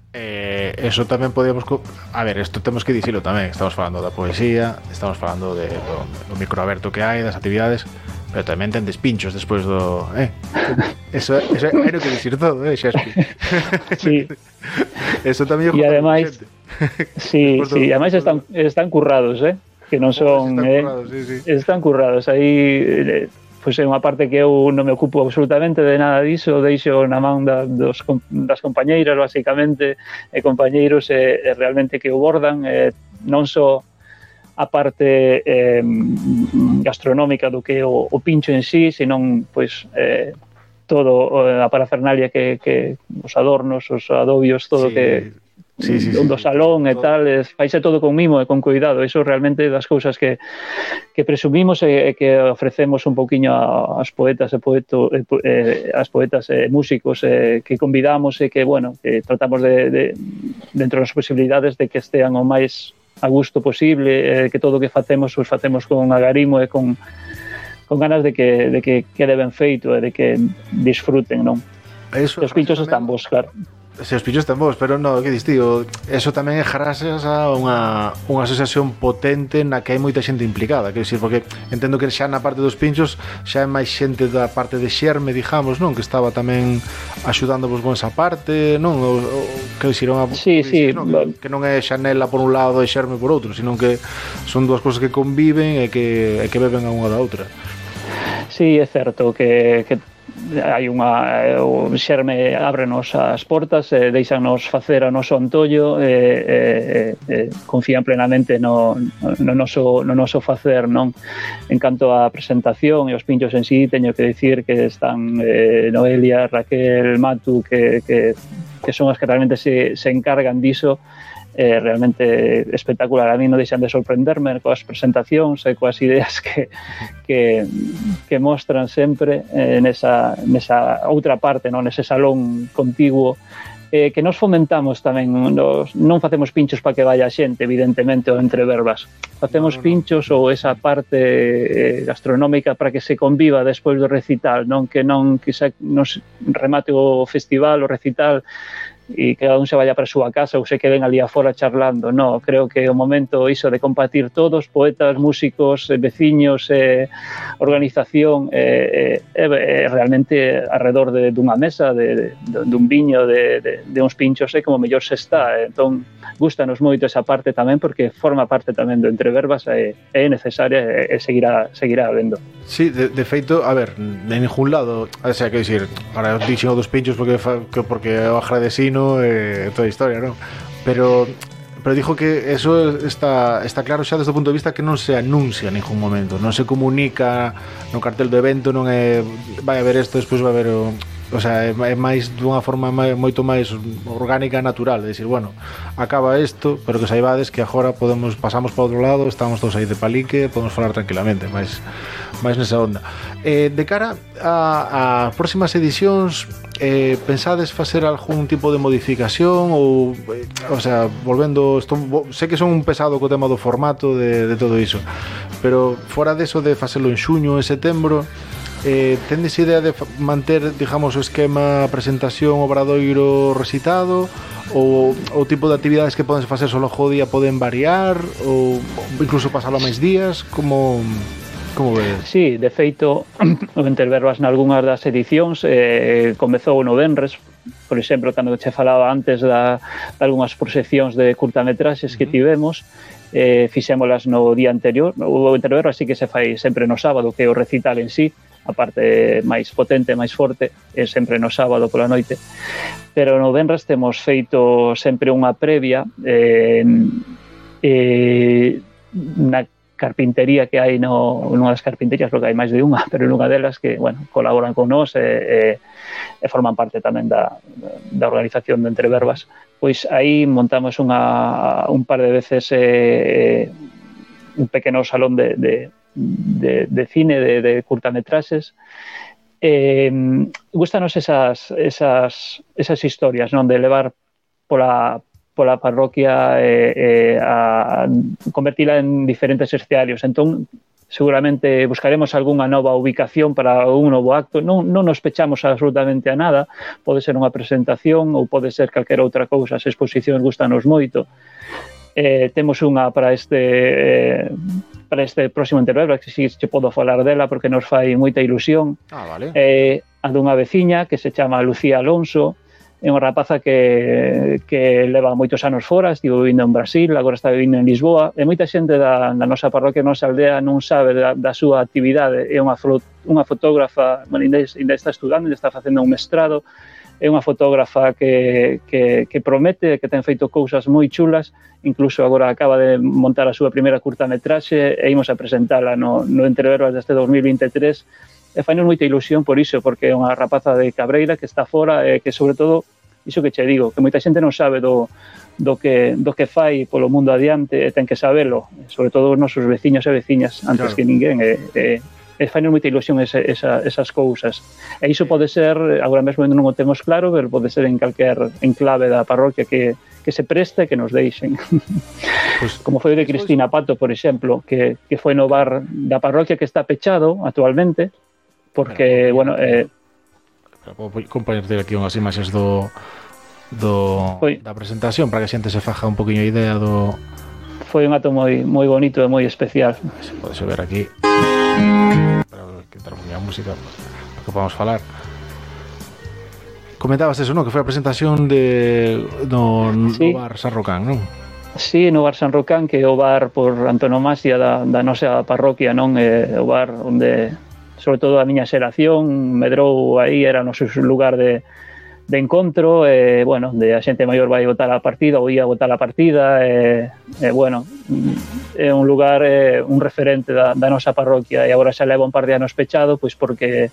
Eh, eso tamén podíamos A ver, isto temos que dicilo tamén Estamos falando da poesía Estamos falando de, do, do microaberto que hai Das actividades Pero tamén ten despinchos despois do... Eh, eso, eso hai no que dicir todo, eh, Xaspi? Sí. eso tamén... E ademais... Sí, sí, do... ademais están, están currados, eh? Que non son... Están eh, currados, sí, sí. Están currados. Aí... Eh, pois é unha parte que eu non me ocupo absolutamente de nada diso, deixo na man da, dos, das compañeiras, basicamente, e compañeiros e, e realmente que o bordan, e non só a parte eh, gastronómica do que é o, o pincho en sí, senón pois, eh, todo eh, a parafernalia que, que os adornos, os adobios, todo sí. que sí, sí, do salón sí, e tal, faise todo con mimo e con cuidado, iso realmente das cousas que, que presumimos e, e que ofrecemos un pouquiño ás poetas e poeto, e, e, as poetas e músicos e, que convidamos e que, bueno, que tratamos de, de dentro das posibilidades de que estean o máis a gusto posible, eh, que todo o que facemos os facemos con agarimo e con con ganas de que de que quede ben feito e de que disfruten, non? Eso, Os pinchos están vos, claro. Se os pillos tan vos, pero no, que distío Eso tamén é gracias a unha, unha asociación potente na que hai moita xente implicada Quero dicir, porque entendo que xa na parte dos pinchos Xa hai máis xente da parte de xerme, digamos, non? Que estaba tamén axudándovos con esa parte, non? O, o, que dicir, unha, sí, sí, non, que, que non é Xanela por un lado e xerme por outro Sino que son dúas cousas que conviven e que, e que beben a unha da outra Sí, é certo que, que hai unha eh, o xerme ábrenos as portas eh, e deixanos facer a noso antollo e, e, e confían plenamente no, no, noso, no noso facer non? En canto á presentación e os pinchos en sí teño que dicir que están eh, Noelia, Raquel, Matu que, que, que son as que realmente se, se encargan diso eh, realmente espectacular. A mí non deixan de sorprenderme coas presentacións e coas ideas que, que, que mostran sempre eh, nesa, nesa outra parte, non? nese salón contiguo eh, que nos fomentamos tamén nos, non facemos pinchos para que vaya a xente evidentemente ou entre verbas facemos no, no. pinchos ou esa parte eh, gastronómica para que se conviva despois do recital non que non que se, nos remate o festival o recital e cada un se vaya para a súa casa ou se queden ali afora charlando. No, creo que o momento iso de compartir todos, poetas, músicos, eh, veciños, eh, organización, eh, eh, eh, eh realmente alrededor de, dunha mesa, de, de, dun viño, de, de, de uns pinchos, é como mellor se está. Entón, gustanos moito esa parte tamén porque forma parte tamén do entreverbas e é necesaria e seguirá, seguirá habendo. Sí, de, de feito, a ver, de ningún lado, o sea, que dicir, agradecín dos pinchos porque, porque o agradecí, Tarantino e eh, toda a historia, non? Pero pero dijo que eso está, está claro xa desde o punto de vista que non se anuncia en ningún momento, non se comunica no cartel do evento, non é vai haber isto, despois vai haber o, o sea, é máis dunha forma máis, moito máis orgánica e natural, de decir, bueno, acaba isto, pero que saibades que agora podemos pasamos para outro lado, estamos todos aí de palique, podemos falar tranquilamente, máis máis nesa onda. Eh, de cara a, a próximas edicións, eh, pensades facer algún tipo de modificación ou eh, o sea, volvendo, estou, sei que son un pesado co tema do formato de, de todo iso, pero fora deso de facelo en xuño, en setembro, Eh, tendes idea de manter, digamos, o esquema presentación obradoiro recitado? Ou o tipo de actividades que poden facer solo o día poden variar? Ou incluso pasalo a máis días? Como como vedes? Sí, de feito o Venterverbas nalgúnas das edicións eh, eh comezou no Benres por exemplo, cando che falaba antes da, de algunhas proxeccións de curtametraxes que tivemos eh, fixémolas no día anterior. O Venterverbas sí que se fai sempre no sábado que é o recital en sí a parte máis potente, máis forte, é sempre no sábado pola noite. Pero no Benres temos feito sempre unha previa eh, eh, na carpintería que hai no, nunha das carpinterías, porque hai máis de unha, pero nunha delas que, bueno, colaboran con nós e, e, e forman parte tamén da, da organización de Entreverbas. Pois aí montamos unha, un par de veces eh, un pequeno salón de, de, de, de cine, de, de curtametraxes, eh, gustanos esas, esas, esas historias non de levar pola, pola parroquia eh, eh, a convertila en diferentes escenarios. Entón, seguramente buscaremos algunha nova ubicación para un novo acto. Non, non nos pechamos absolutamente a nada. Pode ser unha presentación ou pode ser calquera outra cousa. As exposicións gustanos moito. Eh, temos unha para este eh, para este próximo intervalo, que si che podo falar dela porque nos fai moita ilusión. Ah, vale. Eh, a dunha veciña que se chama Lucía Alonso, é unha rapaza que, que leva moitos anos fora, estivo vivindo en Brasil, agora está vivindo en Lisboa, e moita xente da, da nosa parroquia, nosa aldea, non sabe da, da súa actividade, é unha, unha fotógrafa, bueno, ainda, ainda está estudando, ainda está facendo un mestrado, é unha fotógrafa que, que, que promete, que ten feito cousas moi chulas, incluso agora acaba de montar a súa primeira curtametraxe e imos a presentala no, no Entreverbas deste 2023 e fainos moita ilusión por iso, porque é unha rapaza de Cabreira que está fora e que sobre todo iso que che digo, que moita xente non sabe do, do que, do que fai polo mundo adiante e ten que sabelo, sobre todo os nosos veciños e veciñas antes claro. que ninguén. E, e, e fan moita ilusión ese, esa, esas cousas. E iso pode ser, agora mesmo non o temos claro, pero pode ser en calquer enclave da parroquia que, que se preste que nos deixen. Pues, pois- Como foi o de Cristina Pato, por exemplo, que, que foi no bar da parroquia que está pechado actualmente, porque, pero, bueno... Eh, pero, vou pois compartir aquí unhas imaxes do, do foi. da presentación para que a xente se faja un poquinho idea do foi un ato moi moi bonito e moi especial. Se pode ver aquí. Para que a música que podemos falar. Comentabas eso, non? Que foi a presentación de no, sí. no bar San Rocán, non? Sí, no bar San Rocán, que é o bar por antonomasia da, da nosa parroquia, non? É o bar onde, sobre todo a miña xeración, medrou aí, era o noso lugar de, de encontro, eh, bueno, de a xente maior vai votar a partida ou ia votar a partida, e, eh, eh, bueno, mm, é un lugar, eh, un referente da, da nosa parroquia e agora xa leva un par de anos pechado, pois porque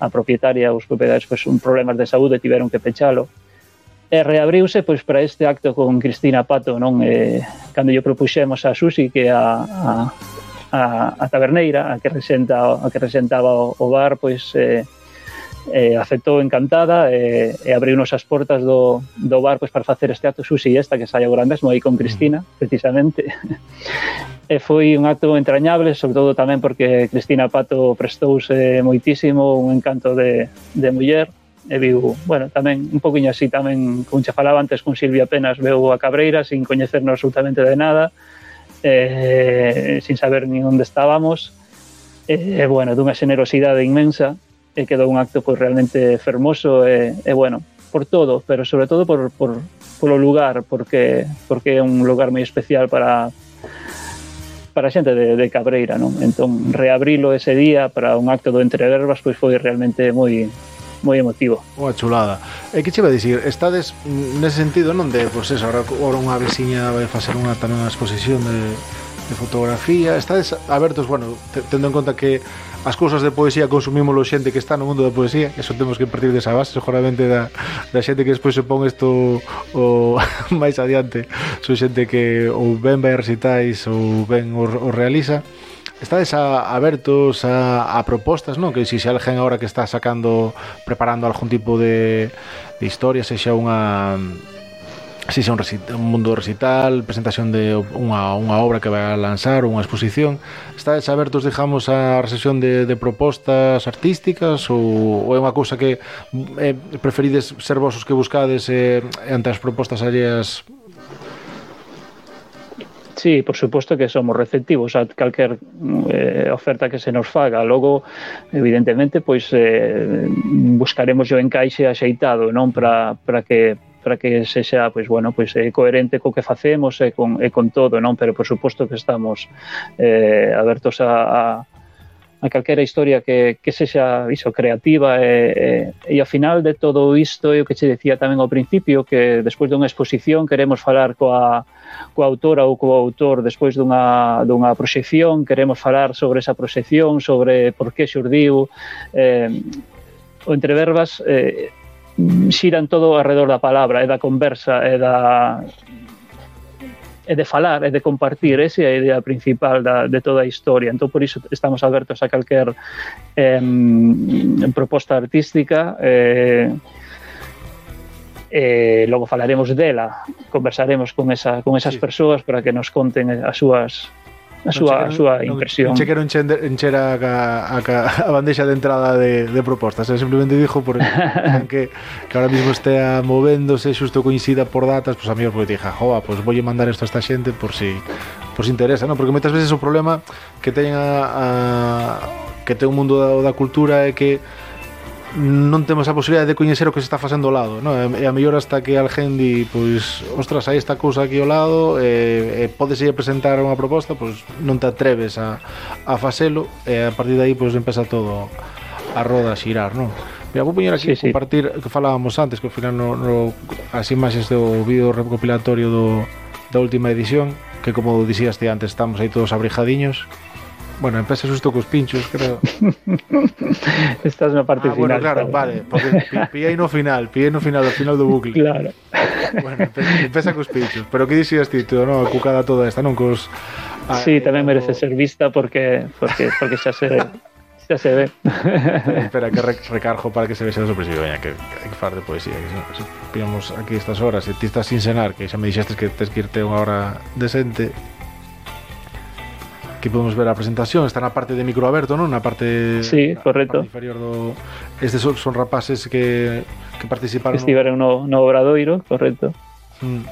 a propietaria, os propietarios, pois, un problemas de saúde tiveron que pechalo. E reabriuse pois para este acto con Cristina Pato, non? Eh, cando lle propuxemos a Susi que a, a, a, a taberneira, a que resenta, a que resentaba o, o bar, pois eh, eh, aceptou encantada eh, e abriunos as portas do, do bar pues, para facer este acto sushi esta que sai agora mesmo aí con Cristina, mm. precisamente. e foi un acto entrañable, sobre todo tamén porque Cristina Pato prestouse moitísimo, un encanto de, de muller, e viu, bueno, tamén un poquinho así tamén, como xa falaba antes con Silvia apenas veu a Cabreira sin coñecernos absolutamente de nada, eh, sin saber ni onde estábamos, e, eh, bueno, dunha xenerosidade inmensa, e quedou un acto pois realmente fermoso e, e bueno, por todo, pero sobre todo por, por, polo lugar, porque porque é un lugar moi especial para para a xente de, de Cabreira, non? Entón, reabrilo ese día para un acto do Entre Verbas pois foi realmente moi moi emotivo. Unha chulada. E que che vai dicir, estades nese sentido non de, pois pues eso, agora unha veciña vai facer unha tamén unha exposición de, de fotografía, estades abertos, bueno, tendo en conta que as cousas de poesía consumímolo xente que está no mundo da poesía, eso temos que partir desa base, seguramente da, da xente que despois se pon isto o máis adiante, son xente que ou ben vai a recitais ou ben o, o realiza, estades a, abertos a, a propostas, non? Que si se alguén agora que está sacando, preparando algún tipo de, de historia, sexa unha si se un, recital, un mundo recital, presentación de unha, unha obra que vai a lanzar unha exposición, está abertos, digamos, a recesión de, de propostas artísticas ou, ou é unha cousa que eh, preferides ser vos os que buscades eh, ante as propostas alleas Sí, por suposto que somos receptivos a calquer eh, oferta que se nos faga. Logo, evidentemente, pois eh, buscaremos o encaixe axeitado, non para para que para que sexa pois bueno, pois eh, coherente co que facemos e con e con todo, non? Pero por suposto que estamos eh abertos a, a a calquera historia que, que sexa iso creativa e, e, e ao final de todo isto é o que che decía tamén ao principio que despois dunha exposición queremos falar coa, coa autora ou coa autor despois dunha, dunha proxección queremos falar sobre esa proxección sobre por que xurdiu eh, o entreverbas eh, xiran todo alrededor da palabra, e da conversa, e da e de falar, e de compartir, esa é a idea principal da, de toda a historia. Entón, por iso estamos abertos a calquer eh, proposta artística, eh, e logo falaremos dela, conversaremos con, esa, con esas sí. persoas para que nos conten as súas a súa, a súa impresión. Non chequeron encher a, a, a bandeixa de entrada de, de propostas, eh? simplemente dixo por que, que ahora mismo estea movéndose xusto coincida por datas, pois pues, a mí porque pois dixa, joa, pois pues, voulle mandar isto a esta xente por si por si interesa, non? Porque moitas veces o problema que teñen a, a que ten o mundo da, da cultura é que non temos a posibilidade de coñecer o que se está facendo ao lado non? e a mellor hasta que alguén di pois, ostras, hai esta cousa aquí ao lado e, e podes ir a presentar unha proposta pois non te atreves a, a facelo e a partir de aí pois empeza todo a roda a xirar non? Mira, vou poñer aquí sí, sí. compartir que falábamos antes que ao final no, no, as imaxes do vídeo recopilatorio do, da última edición que como dixías antes estamos aí todos abrigadiños Bueno, empeza susto cos pinchos, creo. Estás na parte ah, final. Bueno, claro, vale, porque pillei no final, pillei no final, ao final do bucle. Claro. Bueno, empeza cos pinchos, pero que dixías ti, tú, non, a cucada toda esta, non cos Ah, sí, tamén merece ser vista porque porque porque xa se xa se ve. Eh, espera, que recargo para que se vexa o principio. Veña, que, que, que far de poesía. Que, se, se pillamos aquí estas horas e ti estás sin cenar, que xa me dixestes que tens que irte unha hora decente, Aquí podemos ver a presentación, está na parte de micro aberto, non? Na parte Sí, correcto. Parte inferior do Estes son, son rapaces que que participaron estiveron no, no Obradoiro, correcto. Mm.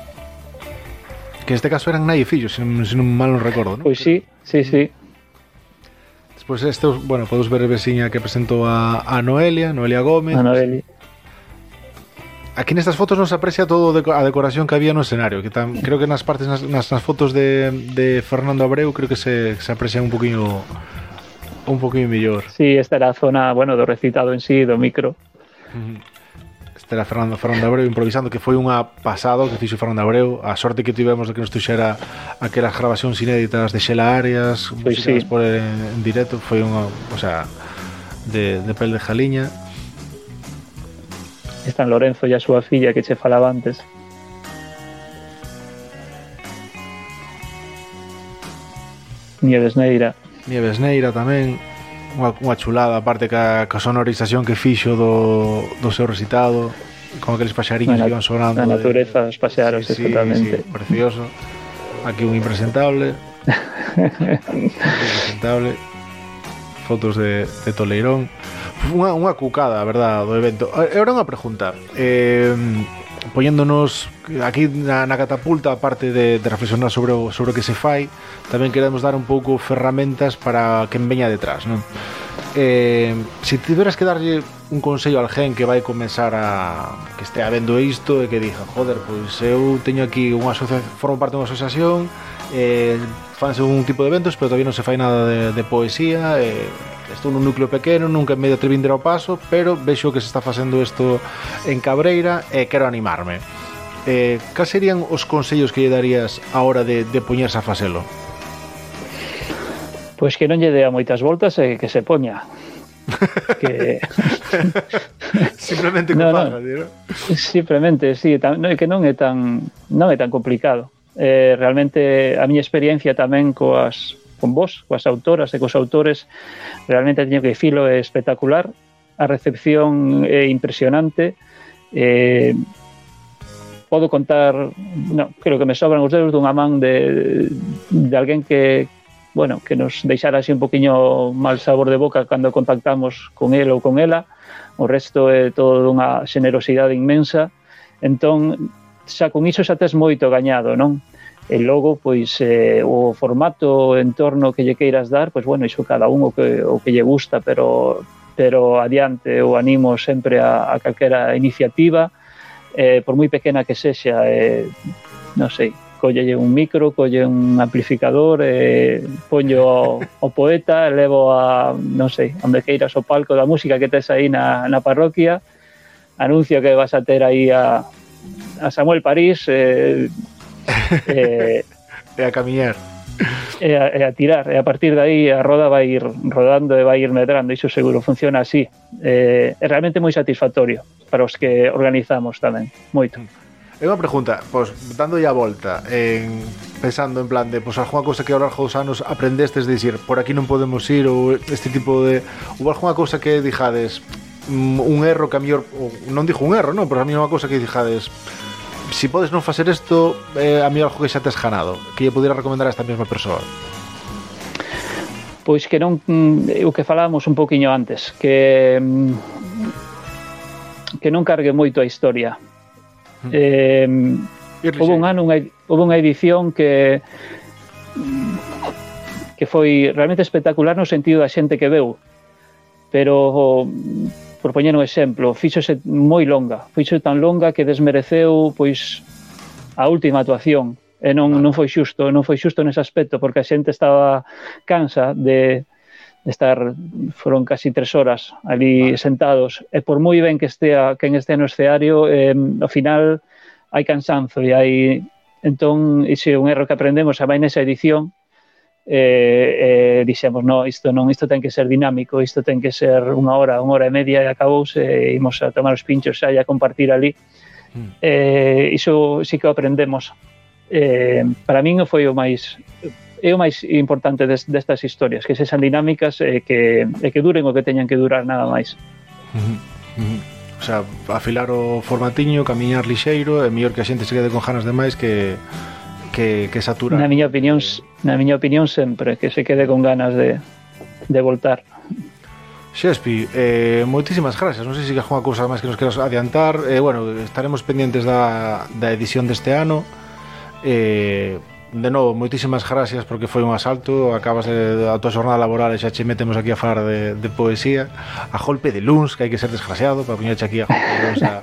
Que neste caso eran nai e fillos, se non, se non mal non recordo, non? Pois sí, sí, sí. Despois este, bueno, podemos ver a veciña que presentou a, a Noelia, Noelia Gómez. A Noelia Aquí nestas fotos non se aprecia todo a decoración que había no escenario que tam, Creo que nas partes, nas, nas fotos de, de Fernando Abreu Creo que se, se aprecia un poquinho un poquinho mellor. Sí, esta era a zona, bueno, do recitado en sí, do micro. Esta era Fernando, Fernando Abreu improvisando, que foi unha pasado que fixo Fernando Abreu. A sorte que tivemos de que nos tuxera aquelas grabacións inéditas de Xela Arias, pois pues, sí. por en, en directo, foi unha, o sea, de, de pel de Jaliña están Lorenzo e a súa filla que che falaba antes. Nieves Neira. Nieves Neira tamén, unha, unha chulada, aparte ca, ca sonorización que fixo do, do seu recitado, con aqueles paxariños que iban sonando. A natureza, de... os paxaros, sí, sí. Sí, precioso. Aquí un impresentable. impresentable. Fotos de, de Toleirón unha, unha cucada, a verdad, do evento. Eh, era unha pregunta. Eh, poñéndonos aquí na, na catapulta aparte de, de reflexionar sobre o, sobre o que se fai tamén queremos dar un pouco ferramentas para quen veña detrás non? Eh, se si tiveras que darlle un consello al gen que vai comenzar a que estea vendo isto e que diga, joder, pois eu teño aquí unha asociación formo parte dunha asociación eh, fanse un tipo de eventos pero todavía non se fai nada de, de poesía e eh, Estou nun núcleo pequeno, nunca me atrevín ao paso, pero vexo que se está facendo isto en Cabreira e quero animarme. Eh, cal serían os consellos que lle darías a hora de, de poñerse a facelo? Pois que non lle dea moitas voltas e que se poña. que simplemente no, no. ¿no? Simplemente, sí, tan, no, que non é tan non é tan complicado. Eh, realmente a miña experiencia tamén coas con vos, coas autoras e cos autores, realmente teño que filo é espectacular, a recepción é impresionante, eh, podo contar, no, creo que me sobran os dedos dunha man de, de alguén que, bueno, que nos deixara así un poquinho mal sabor de boca cando contactamos con el ou con ela, o resto é todo dunha generosidade inmensa, entón xa con iso xa tes moito gañado, non? e logo pois eh, o formato en entorno que lle queiras dar, pois bueno, iso cada un o que, o que lle gusta, pero pero adiante o animo sempre a, a calquera iniciativa. Eh, por moi pequena que sexa eh, non sei, collelle un micro colle un amplificador eh, poño o, o poeta levo a, non sei, onde queiras o palco da música que tes aí na, na parroquia anuncio que vas a ter aí a, a Samuel París eh, eh, e a camiñar e a, e a tirar, e a partir de aí a roda vai ir rodando e vai ir medrando, iso seguro, funciona así. Eh, é realmente moi satisfactorio para os que organizamos tamén, moito. É unha pregunta, pois, dando a volta, en, pensando en plan de, pois, alguna cousa que ao largo dos anos aprendestes de dicir, por aquí non podemos ir, ou este tipo de... Ou alguna cousa que dixades, mm, un erro que a mellor... Non dixo un erro, non, pero a mí unha cousa que dixades, si podes non facer isto, eh, a mí algo que xa tes ganado, que lle pudera recomendar a esta mesma persoa? Pois que non mm, o que falábamos un poquinho antes, que mm, que non cargue moito a historia. Hmm. Eh, houve un ano unha, houve unha edición que que foi realmente espectacular no sentido da xente que veu, pero por poñer un exemplo, fíxose moi longa, fíxose tan longa que desmereceu pois a última actuación. E non, non foi xusto, non foi xusto nese aspecto porque a xente estaba cansa de, de estar foron casi tres horas ali sentados. E por moi ben que estea que en este no escenario eh, ao final hai cansanzo e hai entón ese é un erro que aprendemos a vai nesa edición eh, eh, dixemos, no, isto non, isto ten que ser dinámico, isto ten que ser unha hora, unha hora e media e acabouse, e imos a tomar os pinchos xa e a compartir ali. Mm. Eh, iso sí que aprendemos. Eh, para min foi o máis é o máis importante des, destas historias, que sexan dinámicas e que, e que duren o que teñan que durar nada máis. O sea, afilar o formatiño, camiñar lixeiro, é mellor que a xente se quede con ganas de máis que que, que satura. Na miña opinión, na miña opinión sempre, que se quede con ganas de, de voltar. Xespi, eh, moitísimas gracias Non sei se que alguna cousa máis que nos queras adiantar eh, Bueno, estaremos pendientes da, da edición deste ano eh, de novo, moitísimas gracias porque foi un asalto. Acabas de, a tua jornada laboral e xa che metemos aquí a falar de, de poesía. A golpe de luns, que hai que ser desgraciado Para puñarche aquí a golpe de luns a,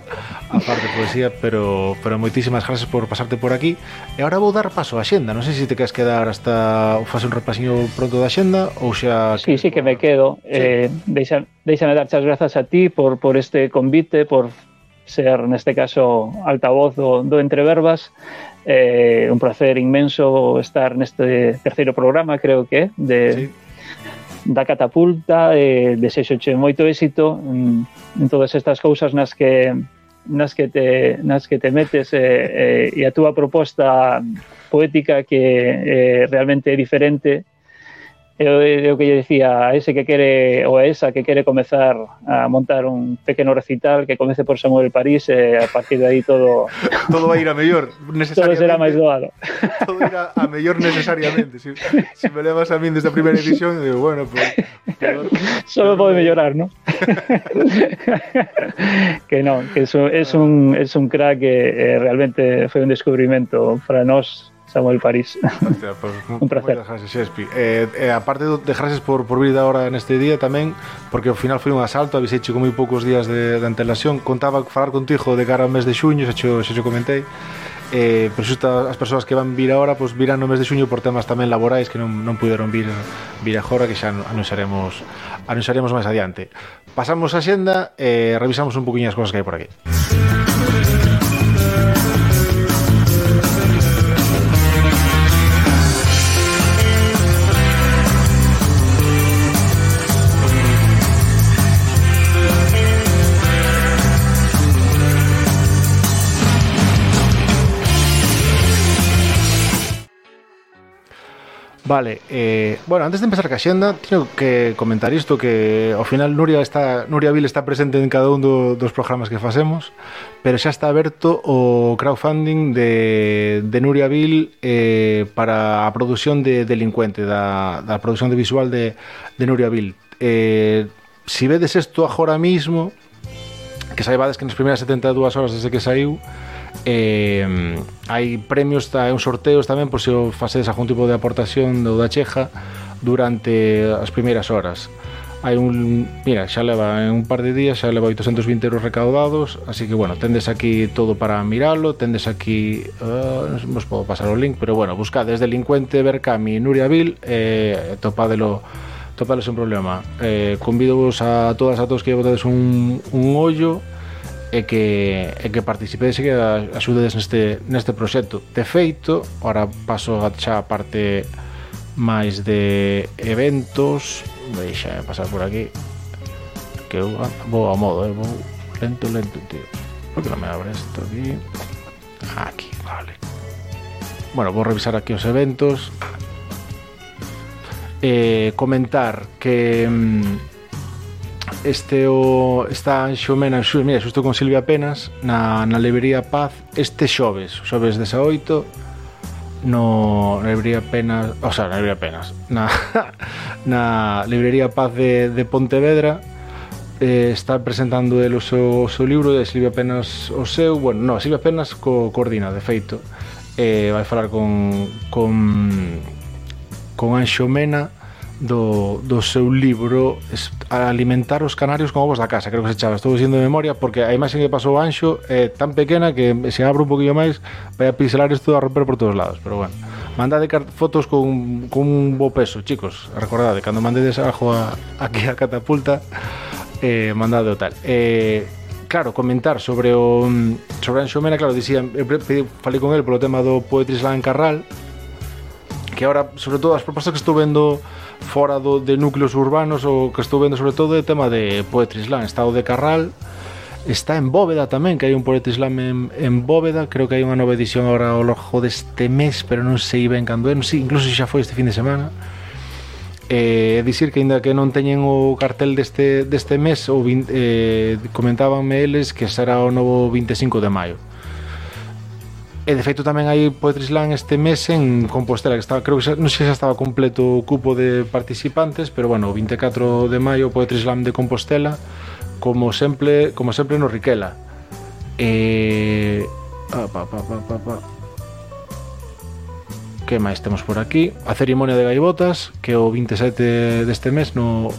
a parte de poesía Pero, pero moitísimas gracias por pasarte por aquí. E agora vou dar paso á xenda Non sei se te queres quedar hasta fase un repasiño pronto da xenda Ou xa... Sí, sí que me quedo. Sí. eh, deixa, Deixame dar as grazas a ti por, por este convite Por ser neste caso altavoz do, do Entreverbas eh, un placer inmenso estar neste terceiro programa, creo que, de sí. da catapulta, eh, desexo che moito éxito en, en todas estas cousas nas que nas que te nas que te metes eh, eh, e a túa proposta poética que eh, realmente é diferente é o que lle decía a ese que quere ou a esa que quere comezar a montar un pequeno recital que comece por Samuel París e a partir de aí todo todo vai ir a mellor todo será máis doado. Todo irá a mellor necesariamente. Si, si me levas a min desde a primeira edición digo, bueno, pues, solo pode mellorar, ¿no? que non, que es un, es un, es un crack que eh, realmente foi un descubrimento para nós Samuel París. Hostia, pues, un placer. Gracias, Shakespeare. Eh, eh, aparte de gracias por, por vir agora neste día tamén, porque ao final foi un asalto, avisei con moi poucos días de, de antelación, contaba falar contigo de cara ao mes de xuño, xa xo, xa xo comentei, eh, pero xusta as persoas que van vir agora pois virán no mes de xuño por temas tamén laborais que non, non puderon vir vir agora que xa anunciaremos anunciaremos máis adiante pasamos a xenda e eh, revisamos un poquinho as cousas que hai por aquí Vale, eh, bueno, antes de empezar ca xenda, teño que comentar isto que ao final Nuria está Nuria Vil está presente en cada un do, dos programas que facemos, pero xa está aberto o crowdfunding de, de Nuria Vil eh, para a produción de Delincuente, da, da produción de visual de, de Nuria Vil. Eh, si vedes isto agora mismo, que saibades que nas primeiras 72 horas desde que saiu, eh, hai premios, hai uns sorteos tamén por se o facedes algún tipo de aportación do da Cheja durante as primeiras horas. Hai un, mira, xa leva en un par de días xa leva 820 euros recaudados así que bueno, tendes aquí todo para miralo tendes aquí uh, non vos podo pasar o link, pero bueno, buscades delincuente Berkami Nuria Vil eh, topadelo topadelo sen problema. Eh, convido vos a todas a todos que botades un, un ollo e que, e que participedes e que axudedes neste, neste proxecto. De feito, ora paso xa a parte máis de eventos, deixa pasar por aquí, que eu vou a modo, eh? vou lento, lento, tío. Por que non me abre isto aquí? Aquí, vale. Bueno, vou revisar aquí os eventos. Eh, comentar que... Mmm, Este o está Xomena, mira, xusto con Silvia Penas na, na Librería Paz este xoves, xoves 18 no na Librería Penas, o sea, na Librería Penas, na, na Librería Paz de, de Pontevedra eh, está presentando el o seu, o seu libro de Silvia Penas o seu, bueno, no, Silvia Penas co coordina, de feito eh, vai falar con con con Anxo Mena do, do seu libro Alimentar os canarios con ovos da casa, creo que se chama. Estou dicindo de memoria porque a imaxe que pasou Anxo é tan pequena que se abre un poquillo máis vai a pixelar isto a romper por todos lados, pero bueno. Mandade fotos con, con un bo peso, chicos. Recordade, cando mandedes algo a, aquí a catapulta, eh, mandade o tal. Eh, claro, comentar sobre o sobre Anxo Mena, claro, dicía, eh, falei con el polo tema do Poetry Slam Carral, que ahora, sobre todo, as propostas que estou vendo fora do, de núcleos urbanos o que estou vendo sobre todo é o tema de Poetry Slam, estado de Carral está en Bóveda tamén, que hai un Poetry Slam en, en Bóveda, creo que hai unha nova edición agora ao longo deste mes, pero non sei ben cando é, non sei, incluso xa foi este fin de semana. Eh, dicir que aínda que non teñen o cartel deste, deste mes ou, eh, comentábanme eles que será o novo 25 de maio. E de feito tamén hai Poetry Slam este mes en Compostela, que estaba, creo que xa, non sei se estaba completo o cupo de participantes, pero bueno, o 24 de maio Poetry Slam de Compostela, como sempre, como sempre no Riquela. E ah, pa, pa, pa, pa, pa. Que máis temos por aquí? A cerimonia de gaivotas, que o 27 deste mes no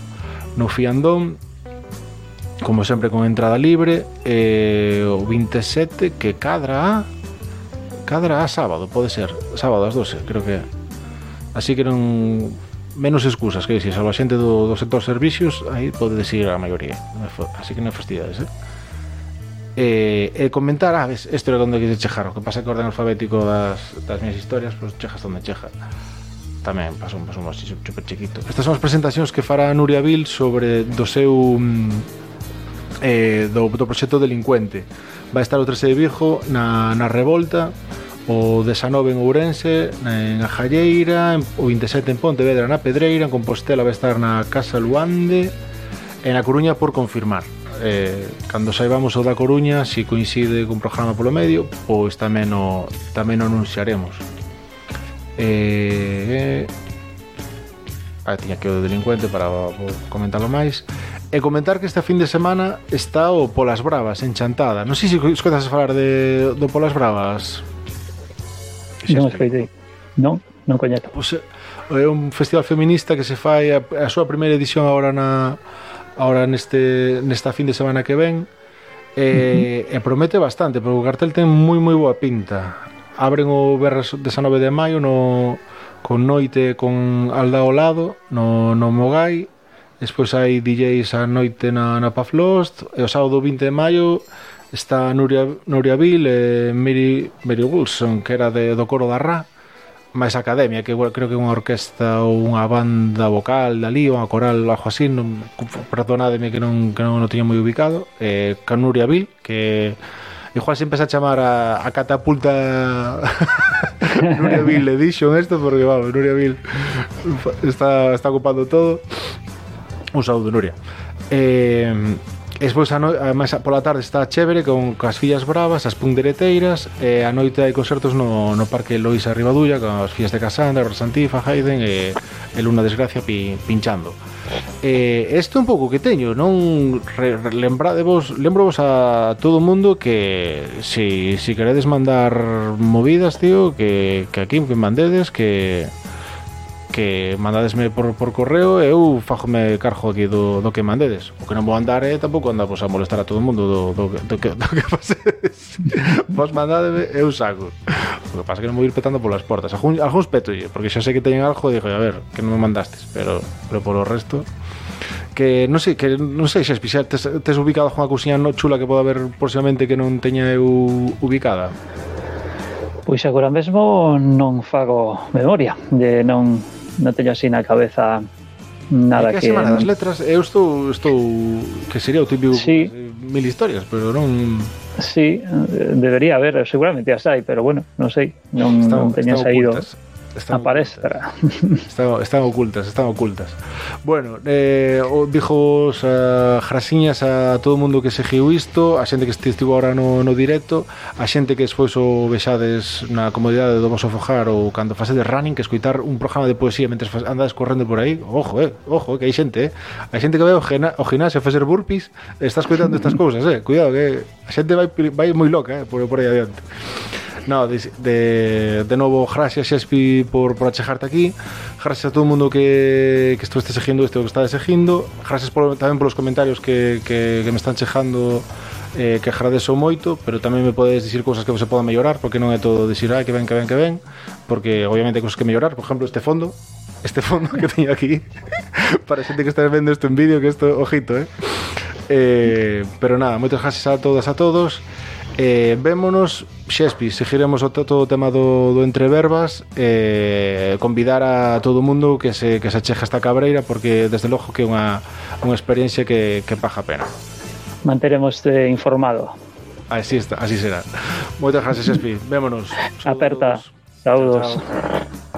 no Fiandón, como sempre con entrada libre, e o 27 que cadra a cadra a sábado, pode ser, sábado ás 12, creo que así que non menos excusas, que dicir, a xente do, do sector servicios, aí pode decir a maioría, así que non fastidades, eh? e, e comentar, ah, ves, isto era onde quise chejar, o que pasa que o orden alfabético das, das minhas historias, pois pues, chejas onde cheja. Tamén pasou un paso máis super chiquito. Estas son as presentacións que fará Nuria Vil sobre do seu mm, eh, do, do proxecto delincuente. Vai estar o 13 de Vigo na, na Revolta, o 19 en Ourense, en Jalleira, o 27 en Pontevedra na Pedreira, en Compostela vai estar na Casa Luande, e na Coruña por confirmar. Eh, cando saibamos o da Coruña, se si coincide con programa polo medio, pois tamén o, tamén o anunciaremos. Eh, eh, ah, tiña que o delincuente para comentarlo máis. E comentar que esta fin de semana está o Polas Bravas, en Chantada. Non sei se escoitas falar de, do Polas Bravas. Non escoitei. Non, non coñeto. Pois, eh, é un festival feminista que se fai a, a súa primeira edición agora na agora neste nesta fin de semana que ven e, uh -huh. e promete bastante, porque o cartel ten moi moi boa pinta. Abren o Berras 19 de maio no con noite con Alda ao lado no, no Mogai Despois hai DJs a noite na, na Paflost e o sábado 20 de maio está Nuria, Nuria Vil e Mary, Mary Wilson, que era de, do coro da Ra máis Academia, que creo que é unha orquesta ou unha banda vocal dali, ou unha coral, algo así, non, perdonademe que non, que non, non tiña moi ubicado, eh, con Nuria Vil, que igual se empeza a chamar a, a catapulta Nuria Vil Edition esto, porque vamos, Nuria Vil está, está ocupando todo, Un saúdo, Nuria. Eh, E despois, a no, pola tarde está chévere con as fillas bravas, as pundereteiras e a noite hai concertos no, no Parque Lois Arribadulla con as fillas de Casandra, Rosantifa, Hayden e, e Luna Desgracia pi, pinchando. Eh, isto un pouco que teño, non re, re, lembradevos, lembrovos a todo o mundo que se si, si queredes mandar movidas, tío, que, que aquí que mandedes que que mandadesme por, por correo e eu fajome cargo aquí do, do que mandedes. O que non vou andar é tampouco andar pues, pois, a molestar a todo o mundo do, do, do, que, do que pasedes Vos mandademe, eu saco. O que pasa é que non vou ir petando polas portas. Algún, algúns peto porque xa sei que teñen algo e digo, a ver, que non me mandastes, pero, pero polo resto que non sei, que non sei se especial tes, tes ubicado unha cousiña no chula que pode haber próximamente que non teña eu ubicada. Pois agora mesmo non fago memoria de non non teño así na cabeza nada que... que semana das letras eu estou, estou que sería o típico sí. Eh, mil historias, pero non... Sí, eh, debería haber, seguramente as hai, pero bueno, non sei, non, está, non teña saído. Ocultas están Aparecerá. Están, están, ocultas, están ocultas. Bueno, eh, dijos uh, grasiñas a todo o mundo que seguiu isto, a xente que estivo agora no, no directo, a xente que despois o vexades na comodidade do vosso fojar ou cando facedes running, que escuitar un programa de poesía mentre andades correndo por aí, ojo, eh, ojo, eh, que hai xente, eh. Hai xente que vai ao, gina, ao gimnasio a facer burpees, está escoitando estas cousas, eh. Cuidado que a xente vai vai moi loca, eh, por por aí adiante. No, de, de, de novo, gracias Xespi por, por achejarte aquí. Gracias a todo o mundo que, que estuveste seguindo isto que está seguindo Gracias por, tamén comentarios que, que, que me están chejando eh, que agradezo moito Pero tamén me podes dicir cousas que se podan mellorar Porque non é todo dicir, ah, que ven, que ven, que ven Porque obviamente hai cousas que mellorar. Por exemplo, este fondo Este fondo que teño aquí Para xente que está vendo isto en vídeo Que isto, ojito, eh. Eh, pero nada, moitas gracias a todas a todos Eh, vémonos, Xespi, seguiremos o todo o tema do, do entreverbas eh, convidar a todo o mundo que se, que se cheja esta cabreira porque desde logo que é unha, unha experiencia que, que paja pena. Manteremos eh, informado. Así, está, así será. Moitas gracias, Xespi, vémonos. Saludos. Aperta, saludos. Chao, chao.